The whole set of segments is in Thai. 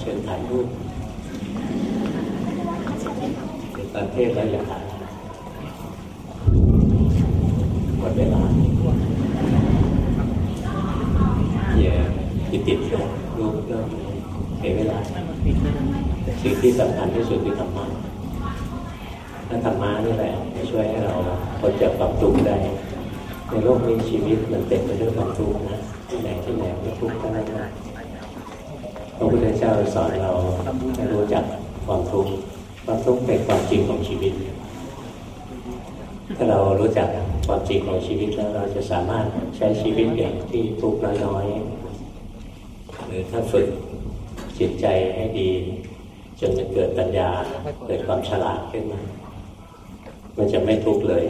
เชิญถ่ายรูปตอนเทศแล้วอย่าถ่ายหมดเวลาอย่าติดติดเลยรูปก็เสียเวลาสิ่งที่สำคัญที่สุดคือธรรมะถ้าธรรมะนี่แหละจะช่วยให้เราพ้นจากความทุกข์ได้ในโลกนี้ชีวิตมันเต็มไปด้วยความทุกข์นะที่ไหนที่ไหนก็ทุกข์ทั้งนั้นะ ระพุทธเจ้าสอนเราให้รู้จักความทุกข์ความทุกข์เป็นความจริงของชีวิต ถ้าเรารู้จักความจริงของชีวิตแล้วเราจะสามารถใช้ชีวิตอย่างที่ทุกข์น้อยๆหรือถ้าฝึกจิตใจให้ดี จนมันเกิดปัญญาเกิดความฉลาดขึ้นมา มันจะไม่ทุกข์เลย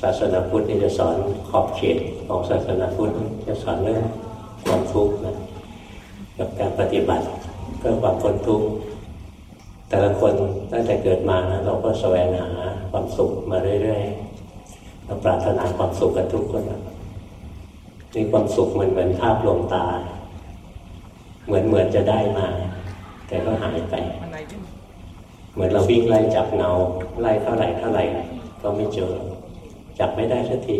ศาสนาพุทธนี่จะสอนขอบเขตของศาสนาพุทธจะสอนเรื่องความทุกข์นะ กับการปฏิบัติเพื่อความพ้นทุกข์แต่ละคนตั้งแต่เกิดมานะเราก็แสวงหาความสุขมาเรื่อยๆเราปรารถนาความสุขกันทุกคนนะนี่ความสุขมันเหมือนภาพลวงตา เหมือนเหมือนจะได้มา แต่ก็หายไป เหมือนเราวิ่งไล่จับเงาไล่เท่าไหร่เท่าไหร่ก็ไม่เจอ จับไม่ได้สักที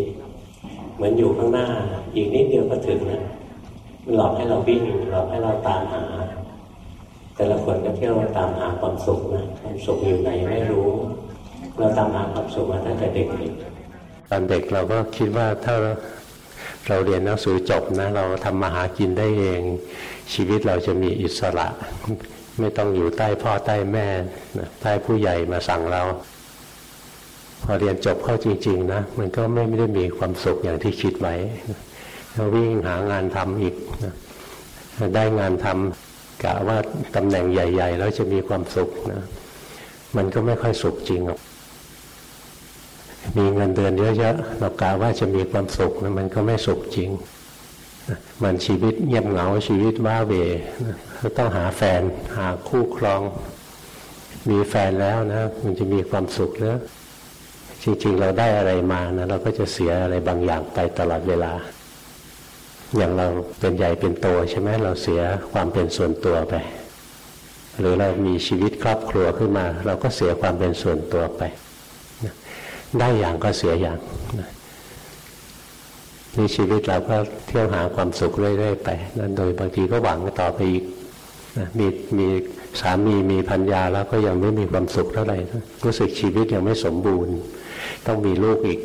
เหมือนอยู่ข้างหน้า อีกนิดเดียวก็ถึงนะมัน หลอกให้เราวิ่งหลอกให้เราตามหา แต่ละคนก็เที่ยวตามหาความสุขนะความสุขอยู่ไหนไม่รู้ เราตามหาความสุขมาตั้งแต่เด็กตอนเด็กเราก็คิดว่าถ้าเราเรียนหนังสือจบนะเราทำมาหากินได้เอง ชีวิตเราจะมีอิสระ ไม่ต้องอยู่ใต้พ่อใต้แม่ใต้ผู้ใหญ่มาสั่งเรา พอเรียนจบเข้าจริง ๆ นะ มันก็ไม่ได้มีความสุขอย่างที่คิดไว้ เราวิ่งหางานทำอีกได้งานทำกะว่าตำแหน่งใหญ่ ๆ แล้วจะมีความสุขนะ มันก็ไม่ค่อยสุขจริงหรอกมีเงินเดือนเยอะๆเรากะว่าจะมีความสุขนะมันก็ไม่สุขจริง มันชีวิตเงียบเหงาชีวิตว้าเวต้องหาแฟนหาคู่ครอง มีแฟนแล้วนะ มันจะมีความสุขหรือจริงๆ เราได้อะไรมานะเราก็จะเสียอะไรบางอย่างไปตลอดเวลา อย่างเราเป็นใหญ่เป็นโตใช่ไหมเราเสียความเป็นส่วนตัวไป หรือเรามีชีวิตครอบครัวขึ้นมา เราก็เสียความเป็นส่วนตัวไป ได้อย่างก็เสียอย่างนี่ชีวิตเราก็เที่ยวหาความสุขเรื่อยๆไปนั่นโดยบางทีก็หวังต่อไปอีกมีมีสามีมีพัญญาแล้วก็ยังไม่มีความสุขเท่าไหร่รู้สึกชีวิตยังไม่สมบูรณ์ ต้องมีลูกอีก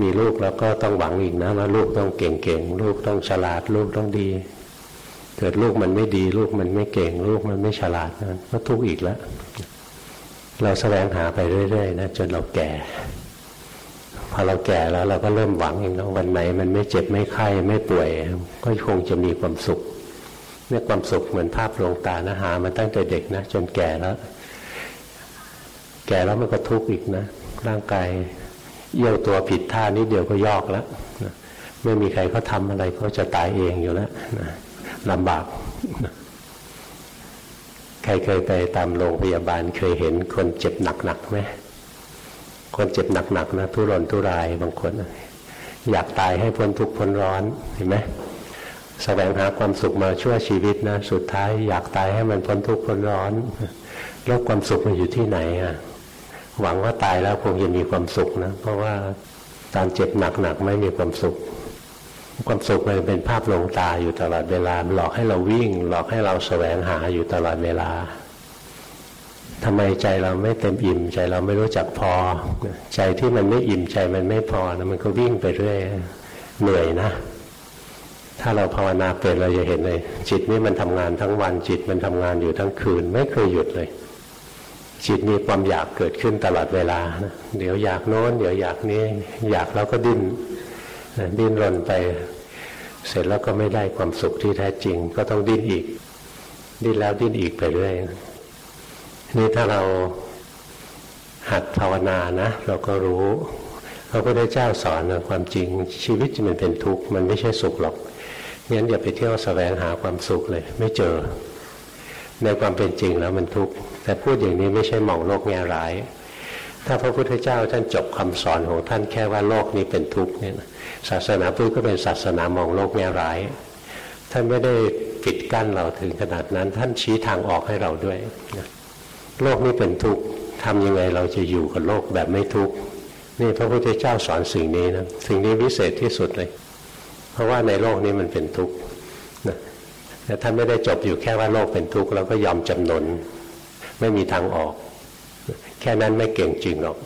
มีลูกแล้วก็ต้องหวังอีกนะว่าลูกต้องเก่งๆลูกต้องฉลาดลูกต้องดี เกิดลูกมันไม่ดี ลูกมันไม่เก่ง ลูกมันไม่ฉลาดนะก็ทุกข์อีกแล้ว เราแสวงหาไปเรื่อยๆนะจนเราแก่พอเราแก่แล้วเราก็เริ่มหวังเองนะวันไหนมันไม่เจ็บไม่ไข้ไม่ป่วย ก็คงจะมีความสุขเนี่ยความสุขเหมือนภาพลวงตานะหามาตั้งแต่เด็กนะจนแก่แล้ว แก่แล้วมันก็ทุกข์อีกนะร่างกาย เยี่ยวตัวผิดท่านิดเดียวก็ยอกแล้วไม่มีใครเขาทาอะไรเขาจะตายเองอยู่แล้วลำบาก ใครเคยไปตามโรงพยาบาลเคยเห็นคนเจ็บหนักๆไหมคนเจ็บหนักๆนะทุรนทุรายบางคน อยากตายให้พ้นทุกข์พ้นร้อนเห็นไหมแสวงหาความสุขมาชั่วชีวิตนะ สุดท้ายอยากตายให้มันพ้นทุกข์พ้นร้อน แล้วความสุขมันอยู่ที่ไหนอะ หวังว่าตายแล้วคงจะมีความสุขนะ เพราะว่าตารเจ็บหนักๆไม่มีความสุข ความสุขมันเป็นภาพลงตาอยู่ตลอดเวลาหลอกให้เราวิ่ง หลอกให้เราแสวงหาอยู่ตลอดเวลาทำไมใจเราไม่เต็มอิ่ม ใจเราไม่รู้จักพอ ใจที่มันไม่อิ่มใจมันไม่พอนะมันก็วิ่งไปเรื่อยเหนื่อยนะ ถ้าเราภาวนาเป็นเราจะเห็นเลย จิตนี่มันทำงานทั้งวันจิตมันทำงานอยู่ทั้งคืน ไม่เคยหยุดเลย จิตมีความอยากเกิดขึ้นตลอดเวลา เดี๋ยวอยากโน้น เดี๋ยวอยากนี้ อยากแล้วก็ดิ้นดิ้นรนไป เสร็จแล้วก็ไม่ได้ความสุขที่แท้จริง ก็ต้องดิ้นอีก ดิ้นแล้วดิ้นอีกไปเรื่อยนี่ถ้าเราหัดภาวนานะ เราก็รู้พระพุทธเจ้าสอนนะความจริงชีวิตมันเป็นทุกข์มันไม่ใช่สุขหรอกงั้นอย่าไปเที่ยวสแสวงหาความสุขเลย ไม่เจอ ในความเป็นจริงแล้วมันทุกข์แต่พูดอย่างนี้ไม่ใช่มองโลกแง่ร้าย ถ้าพระพุทธเจ้าท่านจบคำสอนของท่านแค่ว่าโลกนี้เป็นทุกข์เนี่ยศาสนาพุทธก็เป็นศาสนามองโลกแง่ร้าย ท่านไม่ได้ปิดกั้นเราถึงขนาดนั้น ท่านชี้ทางออกให้เราด้วยโลกนี้เป็นทุกข์ทำยังไงเราจะอยู่กับโลกแบบไม่ทุกข์นี่พระพุทธเจ้าสอนสิ่งนี้นะสิ่งนี้วิเศษที่สุดเลย เพราะว่าในโลกนี้มันเป็นทุกข์ แต่ท่านไม่ได้จบอยู่แค่ว่าโลกเป็นทุกข์แล้วก็ยอมจำนน ไม่มีทางออก แค่นั้นไม่เก่งจริงหรอก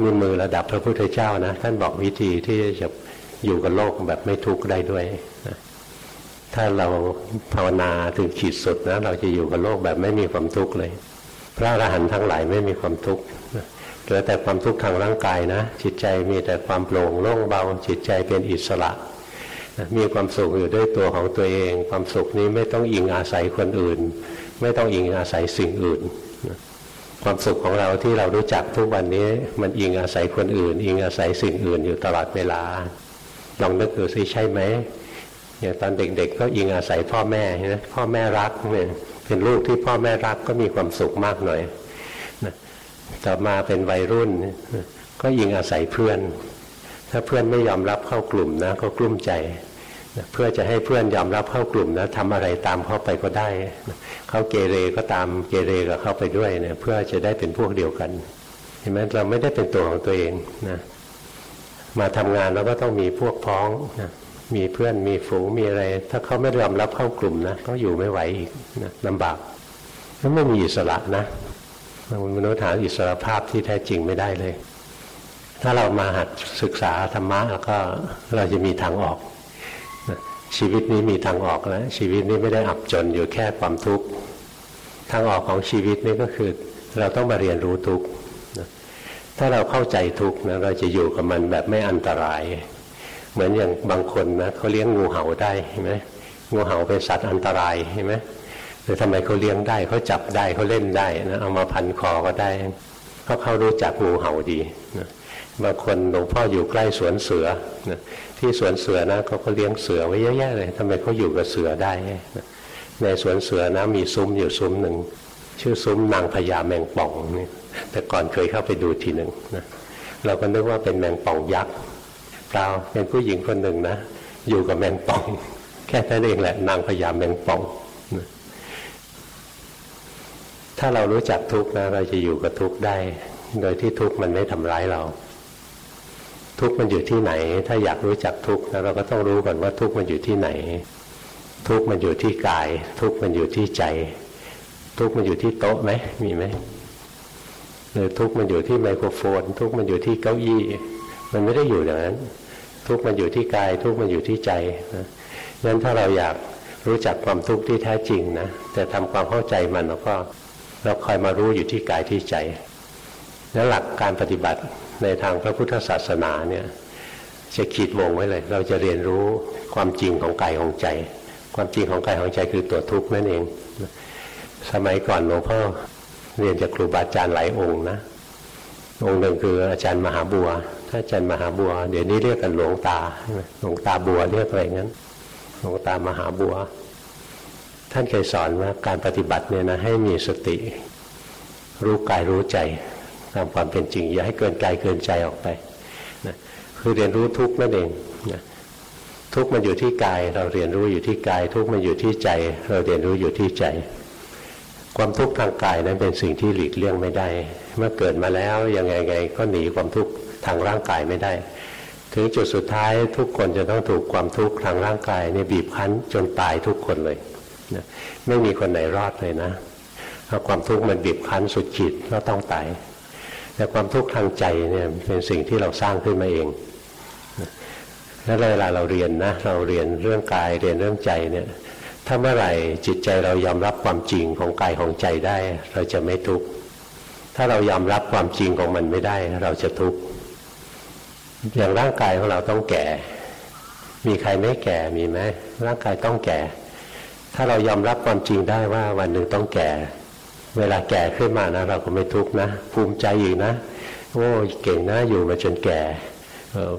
มือมือระดับพระพุทธเจ้านะ ท่านบอกวิธีที่จะอยู่กับโลกแบบไม่ทุกข์ได้ด้วยนะถ้าเราภาวนาถึงขีดสุดนะ เราจะอยู่กับโลกแบบไม่มีความทุกข์เลย พระอรหันต์ทั้งหลายไม่มีความทุกข์เหลือแต่ความทุกข์ทางร่างกายนะ จิตใจมีแต่ความโปร่งโล่งเบา จิตใจเป็นอิสระ มีความสุขอยู่ด้วยตัวของตัวเอง ความสุขนี้ไม่ต้องอิงอาศัยคนอื่น ไม่ต้องอิงอาศัยสิ่งอื่น ความสุขของเราที่เรารู้จักทุกวันนี้ มันอิงอาศัยคนอื่น อิงอาศัยสิ่งอื่นอยู่ตลอดเวลาลองนึกดูซิใช่ไหมอย่างตอนเด็กๆก็อิงอาศัยพ่อแม่นะพ่อแม่รักเนี่ยเป็นลูกที่พ่อแม่รักก็มีความสุขมากหน่อยต่อมาเป็นวัยรุ่น ก็อิงอาศัยเพื่อน ถ้าเพื่อนไม่ยอมรับเข้ากลุ่มนะก็กลุ้มใจนะเพื่อจะให้เพื่อนยอมรับเข้ากลุ่มนะทำอะไรตามเขาไปก็ได้นะเขาเกเรก็ตามเกเรกับเขาไปด้วยเนะเพื่อจะได้เป็นพวกเดียวกันเห็นไหมเราไม่ได้เป็นตัวของตัวเองนะมาทำงานเราก็ต้องมีพวกพ้องนะมีเพื่อนมีฝูงมีอะไร ถ้าเขาไม่ยอมรับเข้ากลุ่มนะก็อยู่ไม่ไหวอีกนะลำบากแล้วไม่มีอิสระนะมนุษย์หาอิสระภาพที่แท้จริงไม่ได้เลย ถ้าเรามาหัดศึกษาธรรมะแล้วก็เราจะมีทางออก ชีวิตนี้มีทางออกแล้ว ชีวิตนี้ไม่ได้อับจนอยู่แค่ความทุกข์ทางออกของชีวิตนี้ก็คือ เราต้องมาเรียนรู้ทุกข์ถ้าเราเข้าใจทุกข์นะเราจะอยู่กับมันแบบไม่อันตราย เหมือนอย่างบางคนนะเขาเลี้ยงงูเห่าได้เห็นไหมงูเห่าเป็นสัตว์อันตรายเห็นไหมหรือทำไมเขาเลี้ยงได้เขาจับได้เขาเล่นได้นะเอามาพันคอก็ได้เพราเขารู้จักงูเห่าดีนะ บางคนหลวงพ่ออยู่ใกล้สวนเสือนะที่สวนเสือนะเขาก็เลี้ยงเสือไว้เยอะแยะเลยทำไมเขาอยู่กับเสือได้นะในสวนเสือนะมีซุ้มอยู่ซุ้มหนึ่งชื่อซุ้มนางพญาแมงป่องนี่แต่ก่อนเคยเข้าไปดูทีหนึ่งนะเราก็นึกว่าเป็นแมงป่องยักษ์เปล่าเป็นผู้หญิงคนหนึ่งนะอยู่กับแมงป่อง แค่นั้นเองแหละนางพญาแมงป่องนะถ้าเรารู้จักทุกข์นะเราจะอยู่กับทุกข์ได้ โดยที่ทุกข์มันไม่ทำร้ายเรา ทุกข์มันอยู่ที่ไหน ถ้าอยากรู้จักทุกข์นะเราก็ต้องรู้ก่อนว่าทุกข์มันอยู่ที่ไหน ทุกข์มันอยู่ที่กาย ทุกข์มันอยู่ที่ใจ ทุกข์มันอยู่ที่โต๊ะไหมมีไหมหรือทุกข์มันอยู่ที่ไมโครโฟน ทุกข์มันอยู่ที่เก้าอี้ มันไม่ได้อยู่อย่างนั้น ทุกข์มันอยู่ที่กาย ทุกข์มันอยู่ที่ใจนะงั้นถ้าเราอยากรู้จักความทุกข์ที่แท้จริงนะแต่ทำความเข้าใจมันแล้วก็เราคอยมารู้อยู่ที่กายที่ใจ แล้วหลักการปฏิบัติ ในทางพระพุทธศาสนาเนี่ยจะขีดวงไว้เลย เราจะเรียนรู้ความจริงของกายของใจ ความจริงของกายของใจคือตัวทุกข์นั่นเอง สมัยก่อนหลวงพ่อเรียนจากครูบาอาจารย์หลายองค์นะ องค์หนึ่งคืออาจารย์มหาบัวถ้าอาจารย์มหาบัว เดี๋ยวนี้เรียกกันหลวงตาหลวงตาบัวเรียกอะไรงั้นหลวงตามหาบัว ท่านเคยสอนว่าการปฏิบัติเนี่ยนะให้มีสติ รู้กายรู้ใจ ตามความเป็นจริง อย่าให้เกินกายเกินใจออกไปนะคือเรียนรู้ทุกนั่นเองนะทุกมันอยู่ที่กาย เราเรียนรู้อยู่ที่กาย ทุกมันอยู่ที่ใจ เราเรียนรู้อยู่ที่ใจ ความทุกข์ทางกายนั้นเป็นสิ่งที่หลีกเลี่ยงไม่ได้ เมื่อเกิดมาแล้วยังไงไงก็หนีความทุกข์ทางร่างกายไม่ได้ ถึงจุดสุดท้ายทุกคนจะต้องถูกความทุกข์ทางร่างกายเนี่ยบีบคั้นจนตายทุกคนเลยนะไม่มีคนไหนรอดเลยนะถ้าะความทุกข์มันบีบคั้นสุดขีดก็ต้องตาย แต่ความทุกข์ทางใจเนี่ยเป็นสิ่งที่เราสร้างขึ้นมาเองแล้วเวลาเราเรียนนะเราเรียนเรื่องกายเรียนเรื่องใจเนี่ยถ้าเมื่อไหร่จิตใจเรายอมรับความจริงของกายของใจได้ เราจะไม่ทุกข์ถ้าเรายอมรับความจริงของมันไม่ได้ เราจะทุกข์อย่างร่างกายของเราต้องแก่ มีใครไม่แก่มีไหมร่างกายต้องแก่ ถ้าเรายอมรับความจริงได้ว่าวันหนึ่งต้องแก่ เวลาแก่ขึ้นมานะเราก็ไม่ทุกข์นะ ภูมิใจอีกนะโอ้เก่งนะอยู่มาจนแก่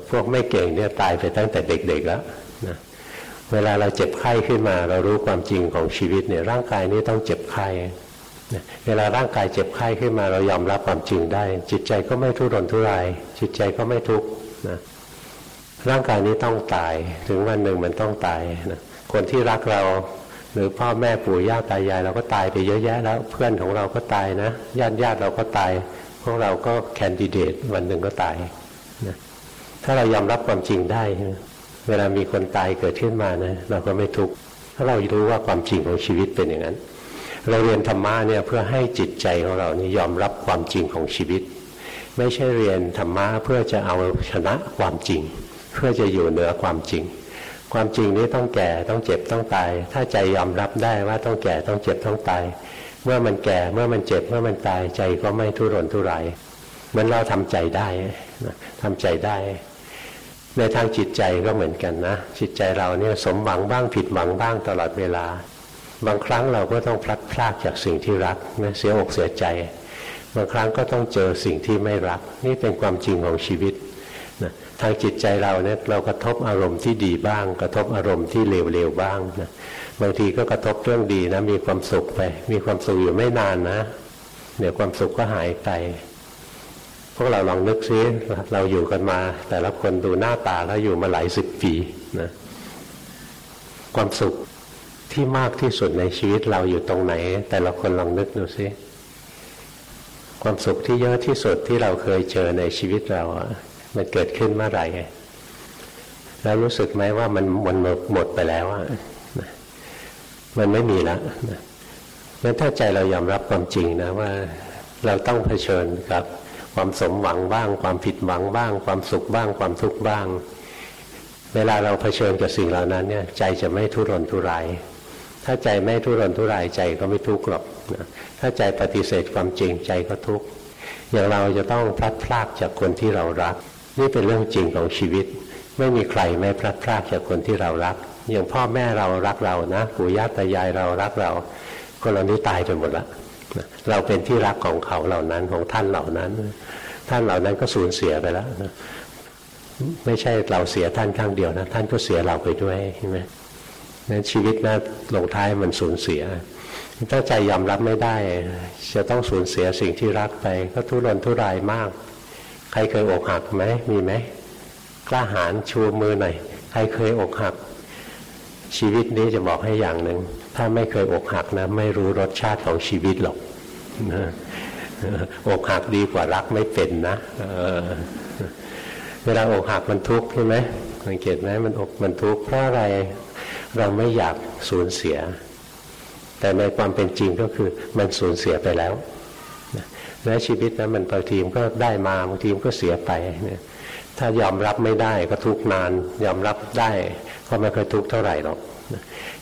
พวกไม่เก่งเนี่ยตายไปตั้งแต่เด็กๆแล้วนะเวลาเราเจ็บไข้ขึ้นมา เรารู้ความจริงของชีวิตเนี่ยร่างกายนี้ต้องเจ็บไข้เวลาร่างกายเจ็บไข้ขึ้นมาเรายอมรับความจริงได้ จิตใจก็ไม่ทุรนทุราย จิตใจก็ไม่ทุกข์นะร่างกายนี้ต้องตาย ถึงวันหนึ่งมันต้องตายนะคนที่รักเรา หรือพ่อแม่ปู่ย่าตายายเราก็ตายไปเยอะแยะแล้ว เพื่อนของเราก็ตายนะญาติญาติเราก็ตาย พวกเราก็แคนดิเดตวันหนึ่งก็ตายนะถ้าเรายอมรับความจริงได้ เวลามีคนตายเกิดขึ้นมานะเราก็ไม่ทุกข์ถ้าเรารู้ว่าความจริงของชีวิตเป็นอย่างนั้น เราเรียนธรรมะเนี่ยเพื่อให้จิตใจของเรานี่ยอมรับความจริงของชีวิต ไม่ใช่เรียนธรรมะเพื่อจะเอาชนะความจริง เพื่อจะอยู่เหนือความจริง ความจริงนี้ต้องแก่ต้องเจ็บต้องตาย ถ้าใจยอมรับได้ว่าต้องแก่ต้องเจ็บต้องตาย เมื่อมันแก่เมื่อมันเจ็บเมื่อมันตายใจก็ไม่ทุรนทุรายมันเราทำใจได้ทำใจได้ ในทางจิตใจก็เหมือนกันนะจิตใจเราเนี่ยสมหวังบ้างผิดหวังบ้างตลอดเวลา บางครั้งเราก็ต้องพลัดพรากจากสิ่งที่รักนะเสียอกเสียใจ บางครั้งก็ต้องเจอสิ่งที่ไม่รัก นี่เป็นความจริงของชีวิต ทางจิตใจเราเนี่ยเรากระทบอารมณ์ที่ดีบ้าง กระทบอารมณ์ที่เลวๆบ้างนะบางทีก็กระทบเรื่องดีนะมีความสุขไป มีความสุขอยู่ไม่นานนะ เดี๋ยวความสุขก็หายไปพวกเราลองนึกซิเราอยู่กันมา แต่ละคนดูหน้าตาแล้วอยู่มาหลายสิบปีนะความสุขที่มากที่สุดในชีวิตเราอยู่ตรงไหน แต่ละคนลองนึกดูซิความสุขที่เยอะที่สุดที่เราเคยเจอในชีวิตเรา มันเกิดขึ้นเมื่อไหร่แล้วรู้สึกไหมว่ามันมันหมดไปแล้วอะมันไม่มีแล้วงั้นถ้าใจเรายอมรับความจริงนะว่าเราต้องเผชิญกับความสมหวังบ้าง ความผิดหวังบ้าง ความสุขบ้าง ความทุกข์บ้าง เวลาเราเผชิญกับสิ่งเหล่านั้นเนี่ย ใจจะไม่ทุรนทุราย ถ้าใจไม่ทุรนทุรายใจก็ไม่ทุกข์หรอกนะถ้าใจปฏิเสธความจริงใจก็ทุกข์อย่างเราจะต้องพลัดพรากจากคนที่เรารัก นี่เป็นเรื่องจริงของชีวิต ไม่มีใครไม่พลัดพรากจากคนที่เรารัก อย่างพ่อแม่เรารักเรานะปู่ย่าตายายเรารักเรา คนเหล่านี้ตายไปหมดแล้วเราเป็นที่รักของเขาเหล่านั้นของท่านเหล่านั้น ท่านเหล่านั้นก็สูญเสียไปแล้วไม่ใช่เราเสียท่านข้างเดียวนะท่านก็เสียเราไปด้วยใช่ไหมนั้นชีวิตนะลงท้ายมันสูญเสีย ถ้าใจยอมรับไม่ได้ จะต้องสูญเสียสิ่งที่รักไป ก็ทุรนทุรายมาก ใครเคยอกหักไหมมีไหมกล้าหาญชูมือหน่อยใครเคยอกหัก ชีวิตนี้จะบอกให้อย่างหนึ่งถ้าไม่เคยอกหักนะไม่รู้รสชาติของชีวิตหรอกอกหักดีกว่ารักไม่เป็นนะเวลาอกหักมันทุกข์ใช่ไหมสังเกตไหมมันอกมันทุกข์เพราะอะไรเราไม่อยากสูญเสีย แต่ในความเป็นจริงก็คือมันสูญเสียไปแล้ว และชีวิตนะมันบางทีมก็ได้มาบางทีมก็เสียไปเนี่ยถ้ายอมรับไม่ได้ก็ทุกนาน ยอมรับได้ก็ไม่เคยทุกเท่าไหร่หรอก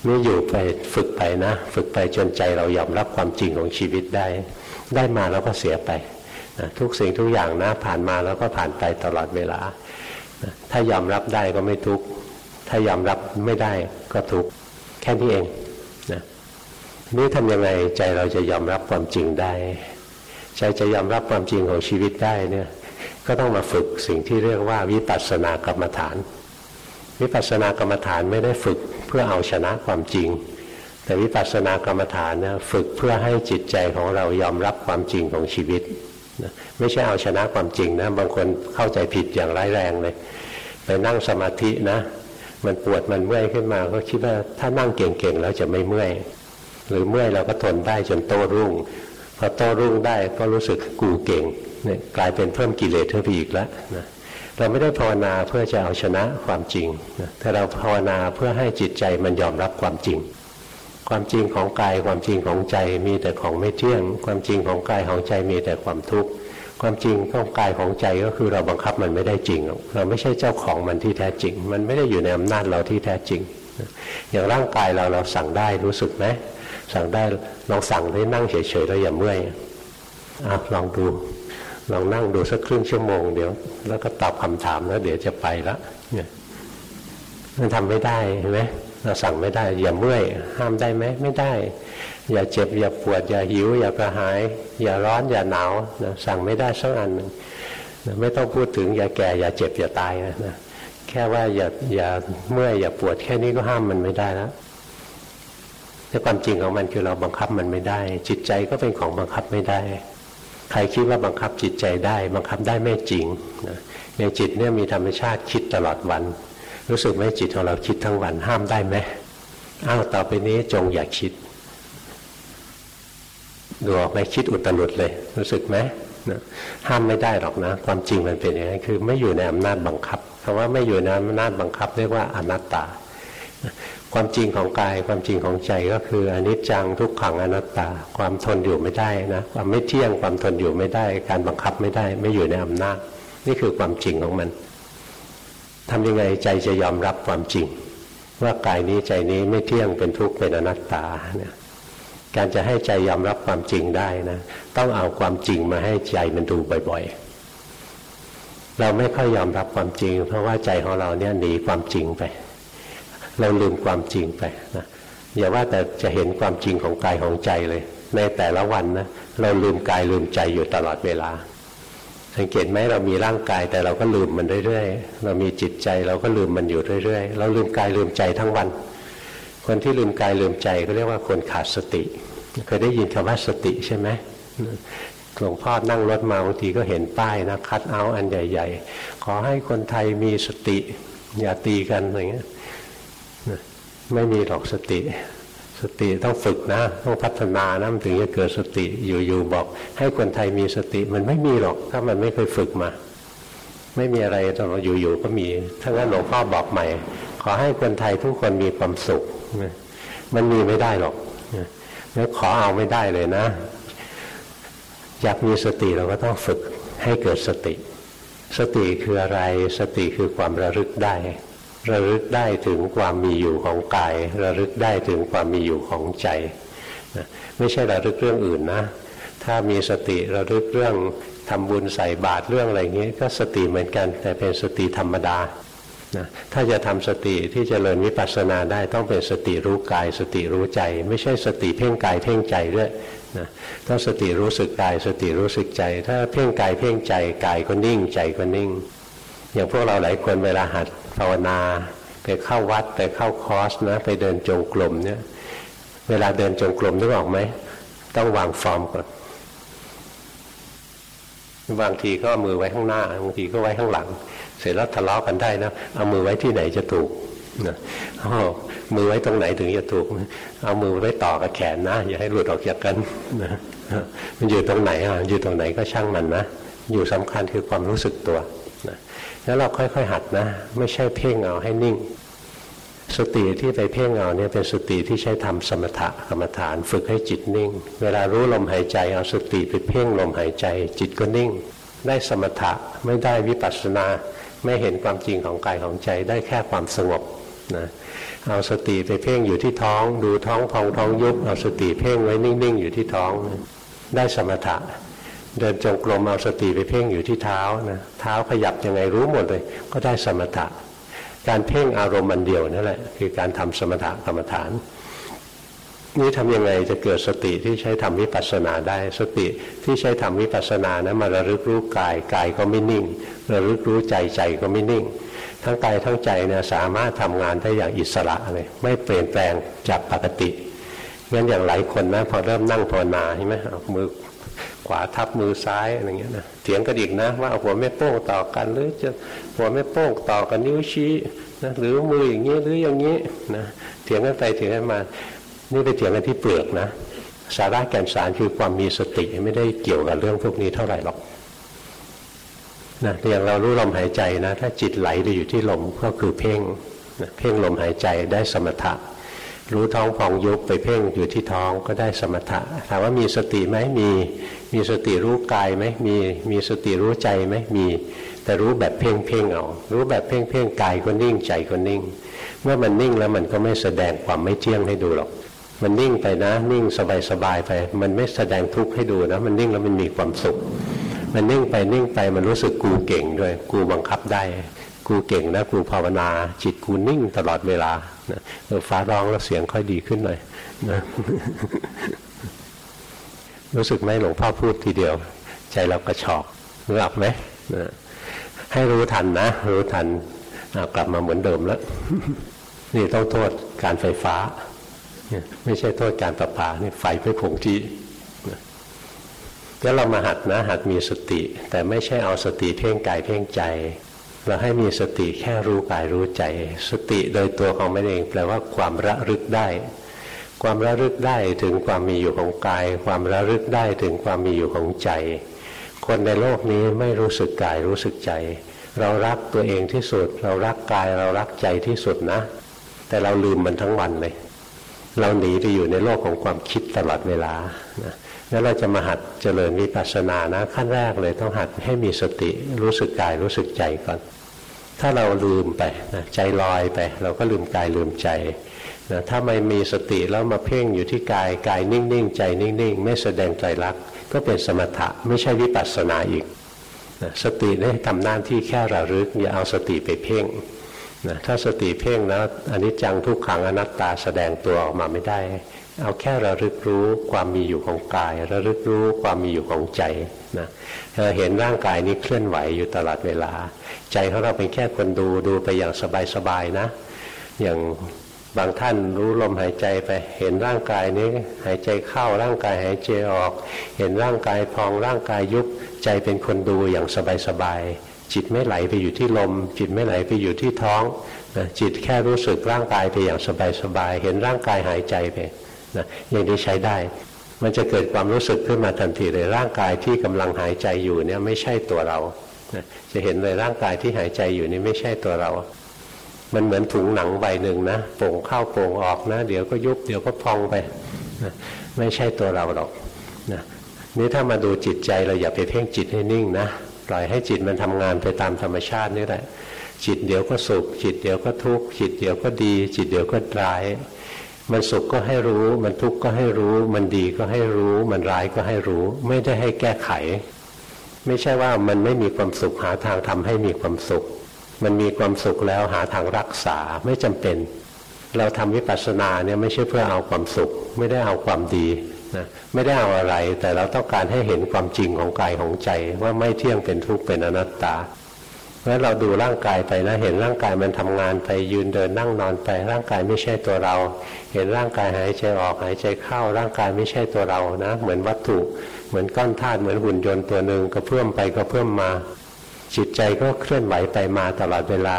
นี่อยู่ไปฝึกไปนะ ฝึกไปจนใจเรายอมรับความจริงของชีวิตได้ ได้มาแล้วก็เสียไปนะทุกสิ่งทุกอย่างนะผ่านมาแล้วก็ผ่านไปตลอดเวลานะถ้ายอมรับได้ก็ไม่ทุกถ้ายอมรับไม่ได้ก็ทุกแค่นี้เองนะนี่ทำยังไงใจเราจะยอมรับความจริงได้ ใจจะยอมรับความจริงของชีวิตได้เนี่ยก็ต้องมาฝึกสิ่งที่เรียกว่าวิปัสสนากรรมฐาน วิปัสสนากรรมฐานไม่ได้ฝึกเพื่อเอาชนะความจริง แต่วิปัสสนากรรมฐานเนี่ยฝึกเพื่อให้จิตใจของเรายอมรับความจริงของชีวิตไม่ใช่เอาชนะความจริงนะบางคนเข้าใจผิดอย่างร้ายแรงเลยไปนั่งสมาธินะ มันปวดมันเมื่อยขึ้นมาก็คิดว่าถ้านั่งเก่งๆแล้วจะไม่เมื่อย หรือเมื่อยเราก็ทนได้จนโตรุ่ง พอโตรุ่งได้ก็รู้สึกกูเก่งเนี่ยกลายเป็นเพิ่มกิเลสเพิ่มอีกแล้วนะเราไม่ได้ภาวนาเพื่อจะเอาชนะความจริงแต่เราภาวนาเพื่อให้จิตใจมันยอมรับความจริง ความจริงของกายความจริงของใจมีแต่ของไม่เที่ยง ความจริงของกายของใจมีแต่ความทุกข์ความจริงของกายของใจก็คือเราบังคับมันไม่ได้จริง เราไม่ใช่เจ้าของมันที่แท้จริง มันไม่ได้อยู่ในอำนาจเราที่แท้จริง อย่างร่างกายเราเราสั่งได้รู้สึกไหม สั่งได้ลองสั่งได้นั่งเฉยๆแล้วอย่าเมื่อยอลองดูลองนั่งดูสักครึ่งชั่วโมงเดี๋ยว แล้วก็ตอบคำถามแล้วเดี๋ยวจะไปละเนี่ยมันทำไม่ได้เห็นไหมเราสั่งไม่ได้อย่าเมื่อยห้ามได้ไหมไม่ได้ อย่าเจ็บ อย่าปวด อย่าหิว อย่ากระหาย อย่าร้อนอย่าหนาวนะสั่งไม่ได้สักอันหนึ่งนะไม่ต้องพูดถึง อย่าแก่ อย่าเจ็บ อย่าตายนะนะแค่ว่าอย่าอย่าเมื่อยอย่าปวดแค่นี้ก็ห้ามมันไม่ได้แล้ว แต่ความจริงของมันคือเราบังคับมันไม่ได้ จิตใจก็เป็นของบังคับไม่ได้ ใครคิดว่าบังคับจิตใจได้ บังคับได้ไม่จริงนะในจิตเนี่ยมีธรรมชาติคิดตลอดวัน รู้สึกไหมจิตของเราคิดทั้งวันห้ามได้ไหมอ้าวต่อไปนี้จงอย่าคิดดูออกไหมคิดอุตรุดเลย รู้สึกไหมห้ามไม่ได้หรอกนะ ความจริงมันเป็นอย่างนี้คือไม่อยู่ในอำนาจบังคับคำว่าไม่อยู่ในอำนาจบังคับเรียกว่าอนัตตา ความจริงของกายความจริงของใจก็คืออนิจจังทุกขังอนัตตา ความทนอยู่ไม่ได้นะความไม่เที่ยงความทนอยู่ไม่ได้ การบังคับไม่ได้ ไม่อยู่ในอำนาจ นี่คือความจริงของมันทำยังไงใจจะยอมรับความจริง ว่ากายนี้ใจนี้ไม่เที่ยงเป็นทุกข์เป็นอนัตตาเนี่ยการจะให้ใจยอมรับความจริงได้นะต้องเอาความจริงมาให้ใจมันดูบ่อยๆ เราไม่ค่อยยอมรับความจริง เพราะว่าใจของเราเนี่ยหนีความจริงไป เราลืมความจริงไปนะอย่าว่าแต่จะเห็นความจริงของกายของใจเลย ในแต่ละวันนะเราลืมกายลืมใจอยู่ตลอดเวลา สังเกตไหมเรามีร่างกายแต่เราก็ลืมมันเรื่อยๆ เรามีจิตใจเราก็ลืมมันอยู่เรื่อยๆ เราลืมกายลืมใจทั้งวัน คนที่ลืมกายลืมใจก็เรียกว่าคนขาดสติเคยได้ยินคำว่าสติใช่ไหมหลวงพ่อนั่งรถมาบางทีก็เห็นป้ายนะคัดเอาอันใหญ่ ๆ ขอให้คนไทยมีสติอย่าตีกันอะไรเงี้ย ไม่มีหรอกสติ สติต้องฝึกนะ ต้องพัฒนานะมันถึงจะเกิดสติอยู่ๆบอก ให้คนไทยมีสติมันไม่มีหรอก ถ้ามันไม่เคยฝึกมา ไม่มีอะไรตอนอยู่ๆก็มีถ้างั้นหลวงพ่อบอกใหม่ ขอให้คนไทยทุกคนมีความสุขมันมีไม่ได้หรอกแล้วขอเอาไม่ได้เลยนะอยากมีสติเราก็ต้องฝึกให้เกิดสติ สติคืออะไร สติคือความระลึกได้ ระลึกได้ถึงความมีอยู่ของกาย ระลึกได้ถึงความมีอยู่ของใจไม่ใช่ระลึกเรื่องอื่นนะ ถ้ามีสติระลึกเรื่องทำบุญใส่บาตรเรื่องอะไรเงี้ยก็สติเหมือนกัน แต่เป็นสติธรรมดานะถ้าจะทำสติที่จเจริญวิปัสสนาได้ต้องเป็นสติรู้กาย สติรู้ใจ ไม่ใช่สติเพ่งกายเพ่งใจด้วยนะต้องสติรู้สึกกาย สติรู้สึกใจ ถ้าเพ่งกายเพ่งใจกายก็นิ่งใจก็นิ่ง อย่างพวกเราหลายคนเวลาหัด ภาวนา ไปเข้าวัดไปเข้าคอร์สนะไปเดินจงกรมเนี่ย เวลาเดินจงกรมนึกออกไหมต้องวางฟอร์มก่อนบางทีก็มือไว้ข้างหน้าบางทีก็ไว้ข้างหลัง เสร็จแล้วทะเลาะกันได้นะเอามือไว้ที่ไหนจะถูกนะมือไว้ตรงไหนถึงจะถูก เอามือไว้ต่อกับแขนนะ อย่าให้หลุดออกจากกันนะมันอยู่ตรงไหนอะอยู่ตรงไหนก็ช่างมันนะ อยู่สำคัญคือความรู้สึกตัว แล้วเราค่อยๆหัดนะ ไม่ใช่เพ่งเอาให้นิ่ง สติที่ไปเพ่งเอาเนี่ยเป็นสติที่ใช้ทำสมถะกรรมฐาน ฝึกให้จิตนิ่ง เวลารู้ลมหายใจเอาสติไปเพ่งลมหายใจ จิตก็นิ่ง ได้สมถะไม่ได้วิปัสสนา ไม่เห็นความจริงของกายของใจได้แค่ความสงบนะเอาสติไปเพ่งอยู่ที่ท้อง ดูท้องพองท้องยุบเอาสติเพ่งไว้นิ่งๆอยู่ที่ท้อง ได้สมถะ เดินจงกรมเอาสติไปเพ่งอยู่ที่เท้านะเท้าขยับยังไงรู้หมดเลย ก็ได้สมถะ การเพ่งอารมณ์มันเดียวนั่นแหละคือการทำสมถะกรรมฐาน นี่ทำยังไงจะเกิดสติที่ใช้ทำวิปัสสนาได้ สติที่ใช้ทำวิปัสสนานะมาระลึกรู้กายกายก็ไม่นิ่งระลึกรู้ใจใจก็ไม่นิ่ง ทั้งกายทั้งใจเนี่ยสามารถทำงานได้อย่างอิสระเลยไม่เปลี่ยนแปลงจากปกติงั้นอย่างหลายคนนะพอเริ่มนั่งภาวนาใช่ไหมเอามือ ขวาทับมือซ้ายอะไรเงี้ยนะเถียงกันอีกนะว่าหัวแม่โป้งต่อกัน หรือจะหัวแม่โป้งต่อกันนิ้วชี้นะหรือมืออย่างนี้หรืออย่างนี้นะเถียงกันไปเถียงกันมา นี่ไปเถียงกันที่เปลือกนะสาระแก่นสารคือความมีสติไม่ได้เกี่ยวกับเรื่องพวกนี้เท่าไหร่หรอกนะอย่างเรารู้ลมหายใจนะ ถ้าจิตไหลไปอยู่ที่ลมก็คือเพ่งนะเพ่งลมหายใจได้สมถะ รู้ท้องพองยุบไปเพ่งอยู่ที่ท้องก็ได้สมถะถามว่ามีสติไหมมี มีสติรู้กายไหมมีมีสติรู้ใจไหมมี แต่รู้แบบเพ่งเพ่งเอารู้แบบเพ่งเพ่งกายก็นิ่งใจก็นิ่ง เมื่อมันนิ่งแล้วมันก็ไม่แสดงความไม่เที่ยงให้ดูหรอก มันนิ่งไปนะ นิ่งสบายๆไป มันไม่แสดงทุกข์ให้ดูนะ มันนิ่งแล้วมันมีความสุข มันนิ่งไปนิ่งไปมันรู้สึกกูเก่งด้วย กูบังคับได้ กูเก่งนะกูภาวนา จิตกูนิ่งตลอดเวลานะฟ้าร้องแล้วเสียงค่อยดีขึ้นหน่อยนะรู้สึกไหมหลวงพ่อพูดทีเดียว ใจเรากระชอกรู้อับไหมนะให้รู้ทันนะรู้ทันกลับมาเหมือนเดิมแล้ว นี่ต้องโทษการไฟฟ้าไม่ใช่โทษการประปานี่ไฟไม่คงที่แล้วเรามาหัดนะ หัดมีสติ แต่ไม่ใช่เอาสติเพ่งกายเพ่งใจ เราให้มีสติแค่รู้กายรู้ใจ สติโดยตัวของมันเองแปลว่าความระลึกได้ ความระลึกได้ถึงความมีอยู่ของกาย ความระลึกได้ถึงความมีอยู่ของใจ คนในโลกนี้ไม่รู้สึกกายรู้สึกใจ เรารักตัวเองที่สุด เรารักกายเรารักใจที่สุดนะ แต่เราลืมมันทั้งวันเลย เราหนีไปอยู่ในโลกของความคิดตลอดเวลานะ แล้วเราจะมาหัดเจริญวิปัสสนานะขั้นแรกเลยต้องหัดให้มีสติรู้สึกกายรู้สึกใจก่อน ถ้าเราลืมไปนะใจลอยไป เราก็ลืมกายลืมใจนะถ้าไม่มีสติแล้วมาเพ่งอยู่ที่กายกายนิ่งๆ ใจนิ่งๆ ไม่แสดงใจรักก็เป็นสมถะไม่ใช่วิปัสสนาอีกนะสติได้ทำหน้าที่แค่ระลึกอย่าเอาสติไปเพ่งนะถ้าสติเพ่งแล้วอันนี้จังทุกขังอนัตตาแสดงตัวออกมาไม่ได้ เอาแค่ระลึกรู้ความมีอยู่ของกาย ระลึกรู้ความมีอยู่ของใจนะเห็นร่างกายนี้เคลื่อนไหวอยู่ตลอดเวลา ใจของเราเป็นแค่คนดูดูไปอย่างสบายๆนะ อย่างบางท่านรู้ลมหายใจไป เห็นร่างกายนี้หายใจเข้าร่างกายหายใจออก เห็นร่างกายพองร่างกายยุบใจเป็นคนดูอย่างสบายๆจิตไม่ไหลไปอยู่ที่ลม จิตไม่ไหลไปอยู่ที่ท้องจิตแค่รู้สึกร่างกายไปอย่างสบายๆเห็นร่างกายหายใจไป นะอย่างนี้ใช้ได้ มันจะเกิดความรู้สึกขึ้นมาทันทีเลยร่างกายที่กำลังหายใจอยู่เนี่ยไม่ใช่ตัวเรานะจะเห็นเลยร่างกายที่หายใจอยู่นี่ไม่ใช่ตัวเรา มันเหมือนถุงหนังใบหนึ่งนะโป่งเข้าโป่งออกนะ เดี๋ยวก็ยุบเดี๋ยวก็พองไปนะไม่ใช่ตัวเราหรอกนะนี่ถ้ามาดูจิตใจเราอย่าไปเพ่งจิตให้นิ่งนะปล่อยให้จิตมันทำงานไปตามธรรมชาตินี่แหละจิตเดี๋ยวก็สุขจิตเดี๋ยวก็ทุกข์จิตเดี๋ยวก็ดี จิตเดี๋ยวก็ร้าย มันสุขก็ให้รู้ มันทุกข์ก็ให้รู้ มันดีก็ให้รู้ มันร้ายก็ให้รู้ ไม่ได้ให้แก้ไข ไม่ใช่ว่ามันไม่มีความสุขหาทางทำให้มีความสุข มันมีความสุขแล้วหาทางรักษาไม่จำเป็น เราทำวิปัสสนาเนี่ยไม่ใช่เพื่อเอาความสุข ไม่ได้เอาความดีนะไม่ได้เอาอะไร แต่เราต้องการให้เห็นความจริงของกายของใจ ว่าไม่เที่ยงเป็นทุกข์เป็นอนัตตา แล้วเราดูร่างกายไปนะเห็นร่างกายมันทำงานไปยืนเดินนั่งนอนไป ร่างกายไม่ใช่ตัวเรา เห็นร่างกายหายใจออกหายใจเข้า ร่างกายไม่ใช่ตัวเรานะ เหมือนวัตถุเหมือนก้อนธาตุเหมือนหุ่นยนต์ตัวหนึ่งก็เพิ่มไปก็เพิ่มมา จิตใจก็เคลื่อนไหวไปมาตลอดเวลา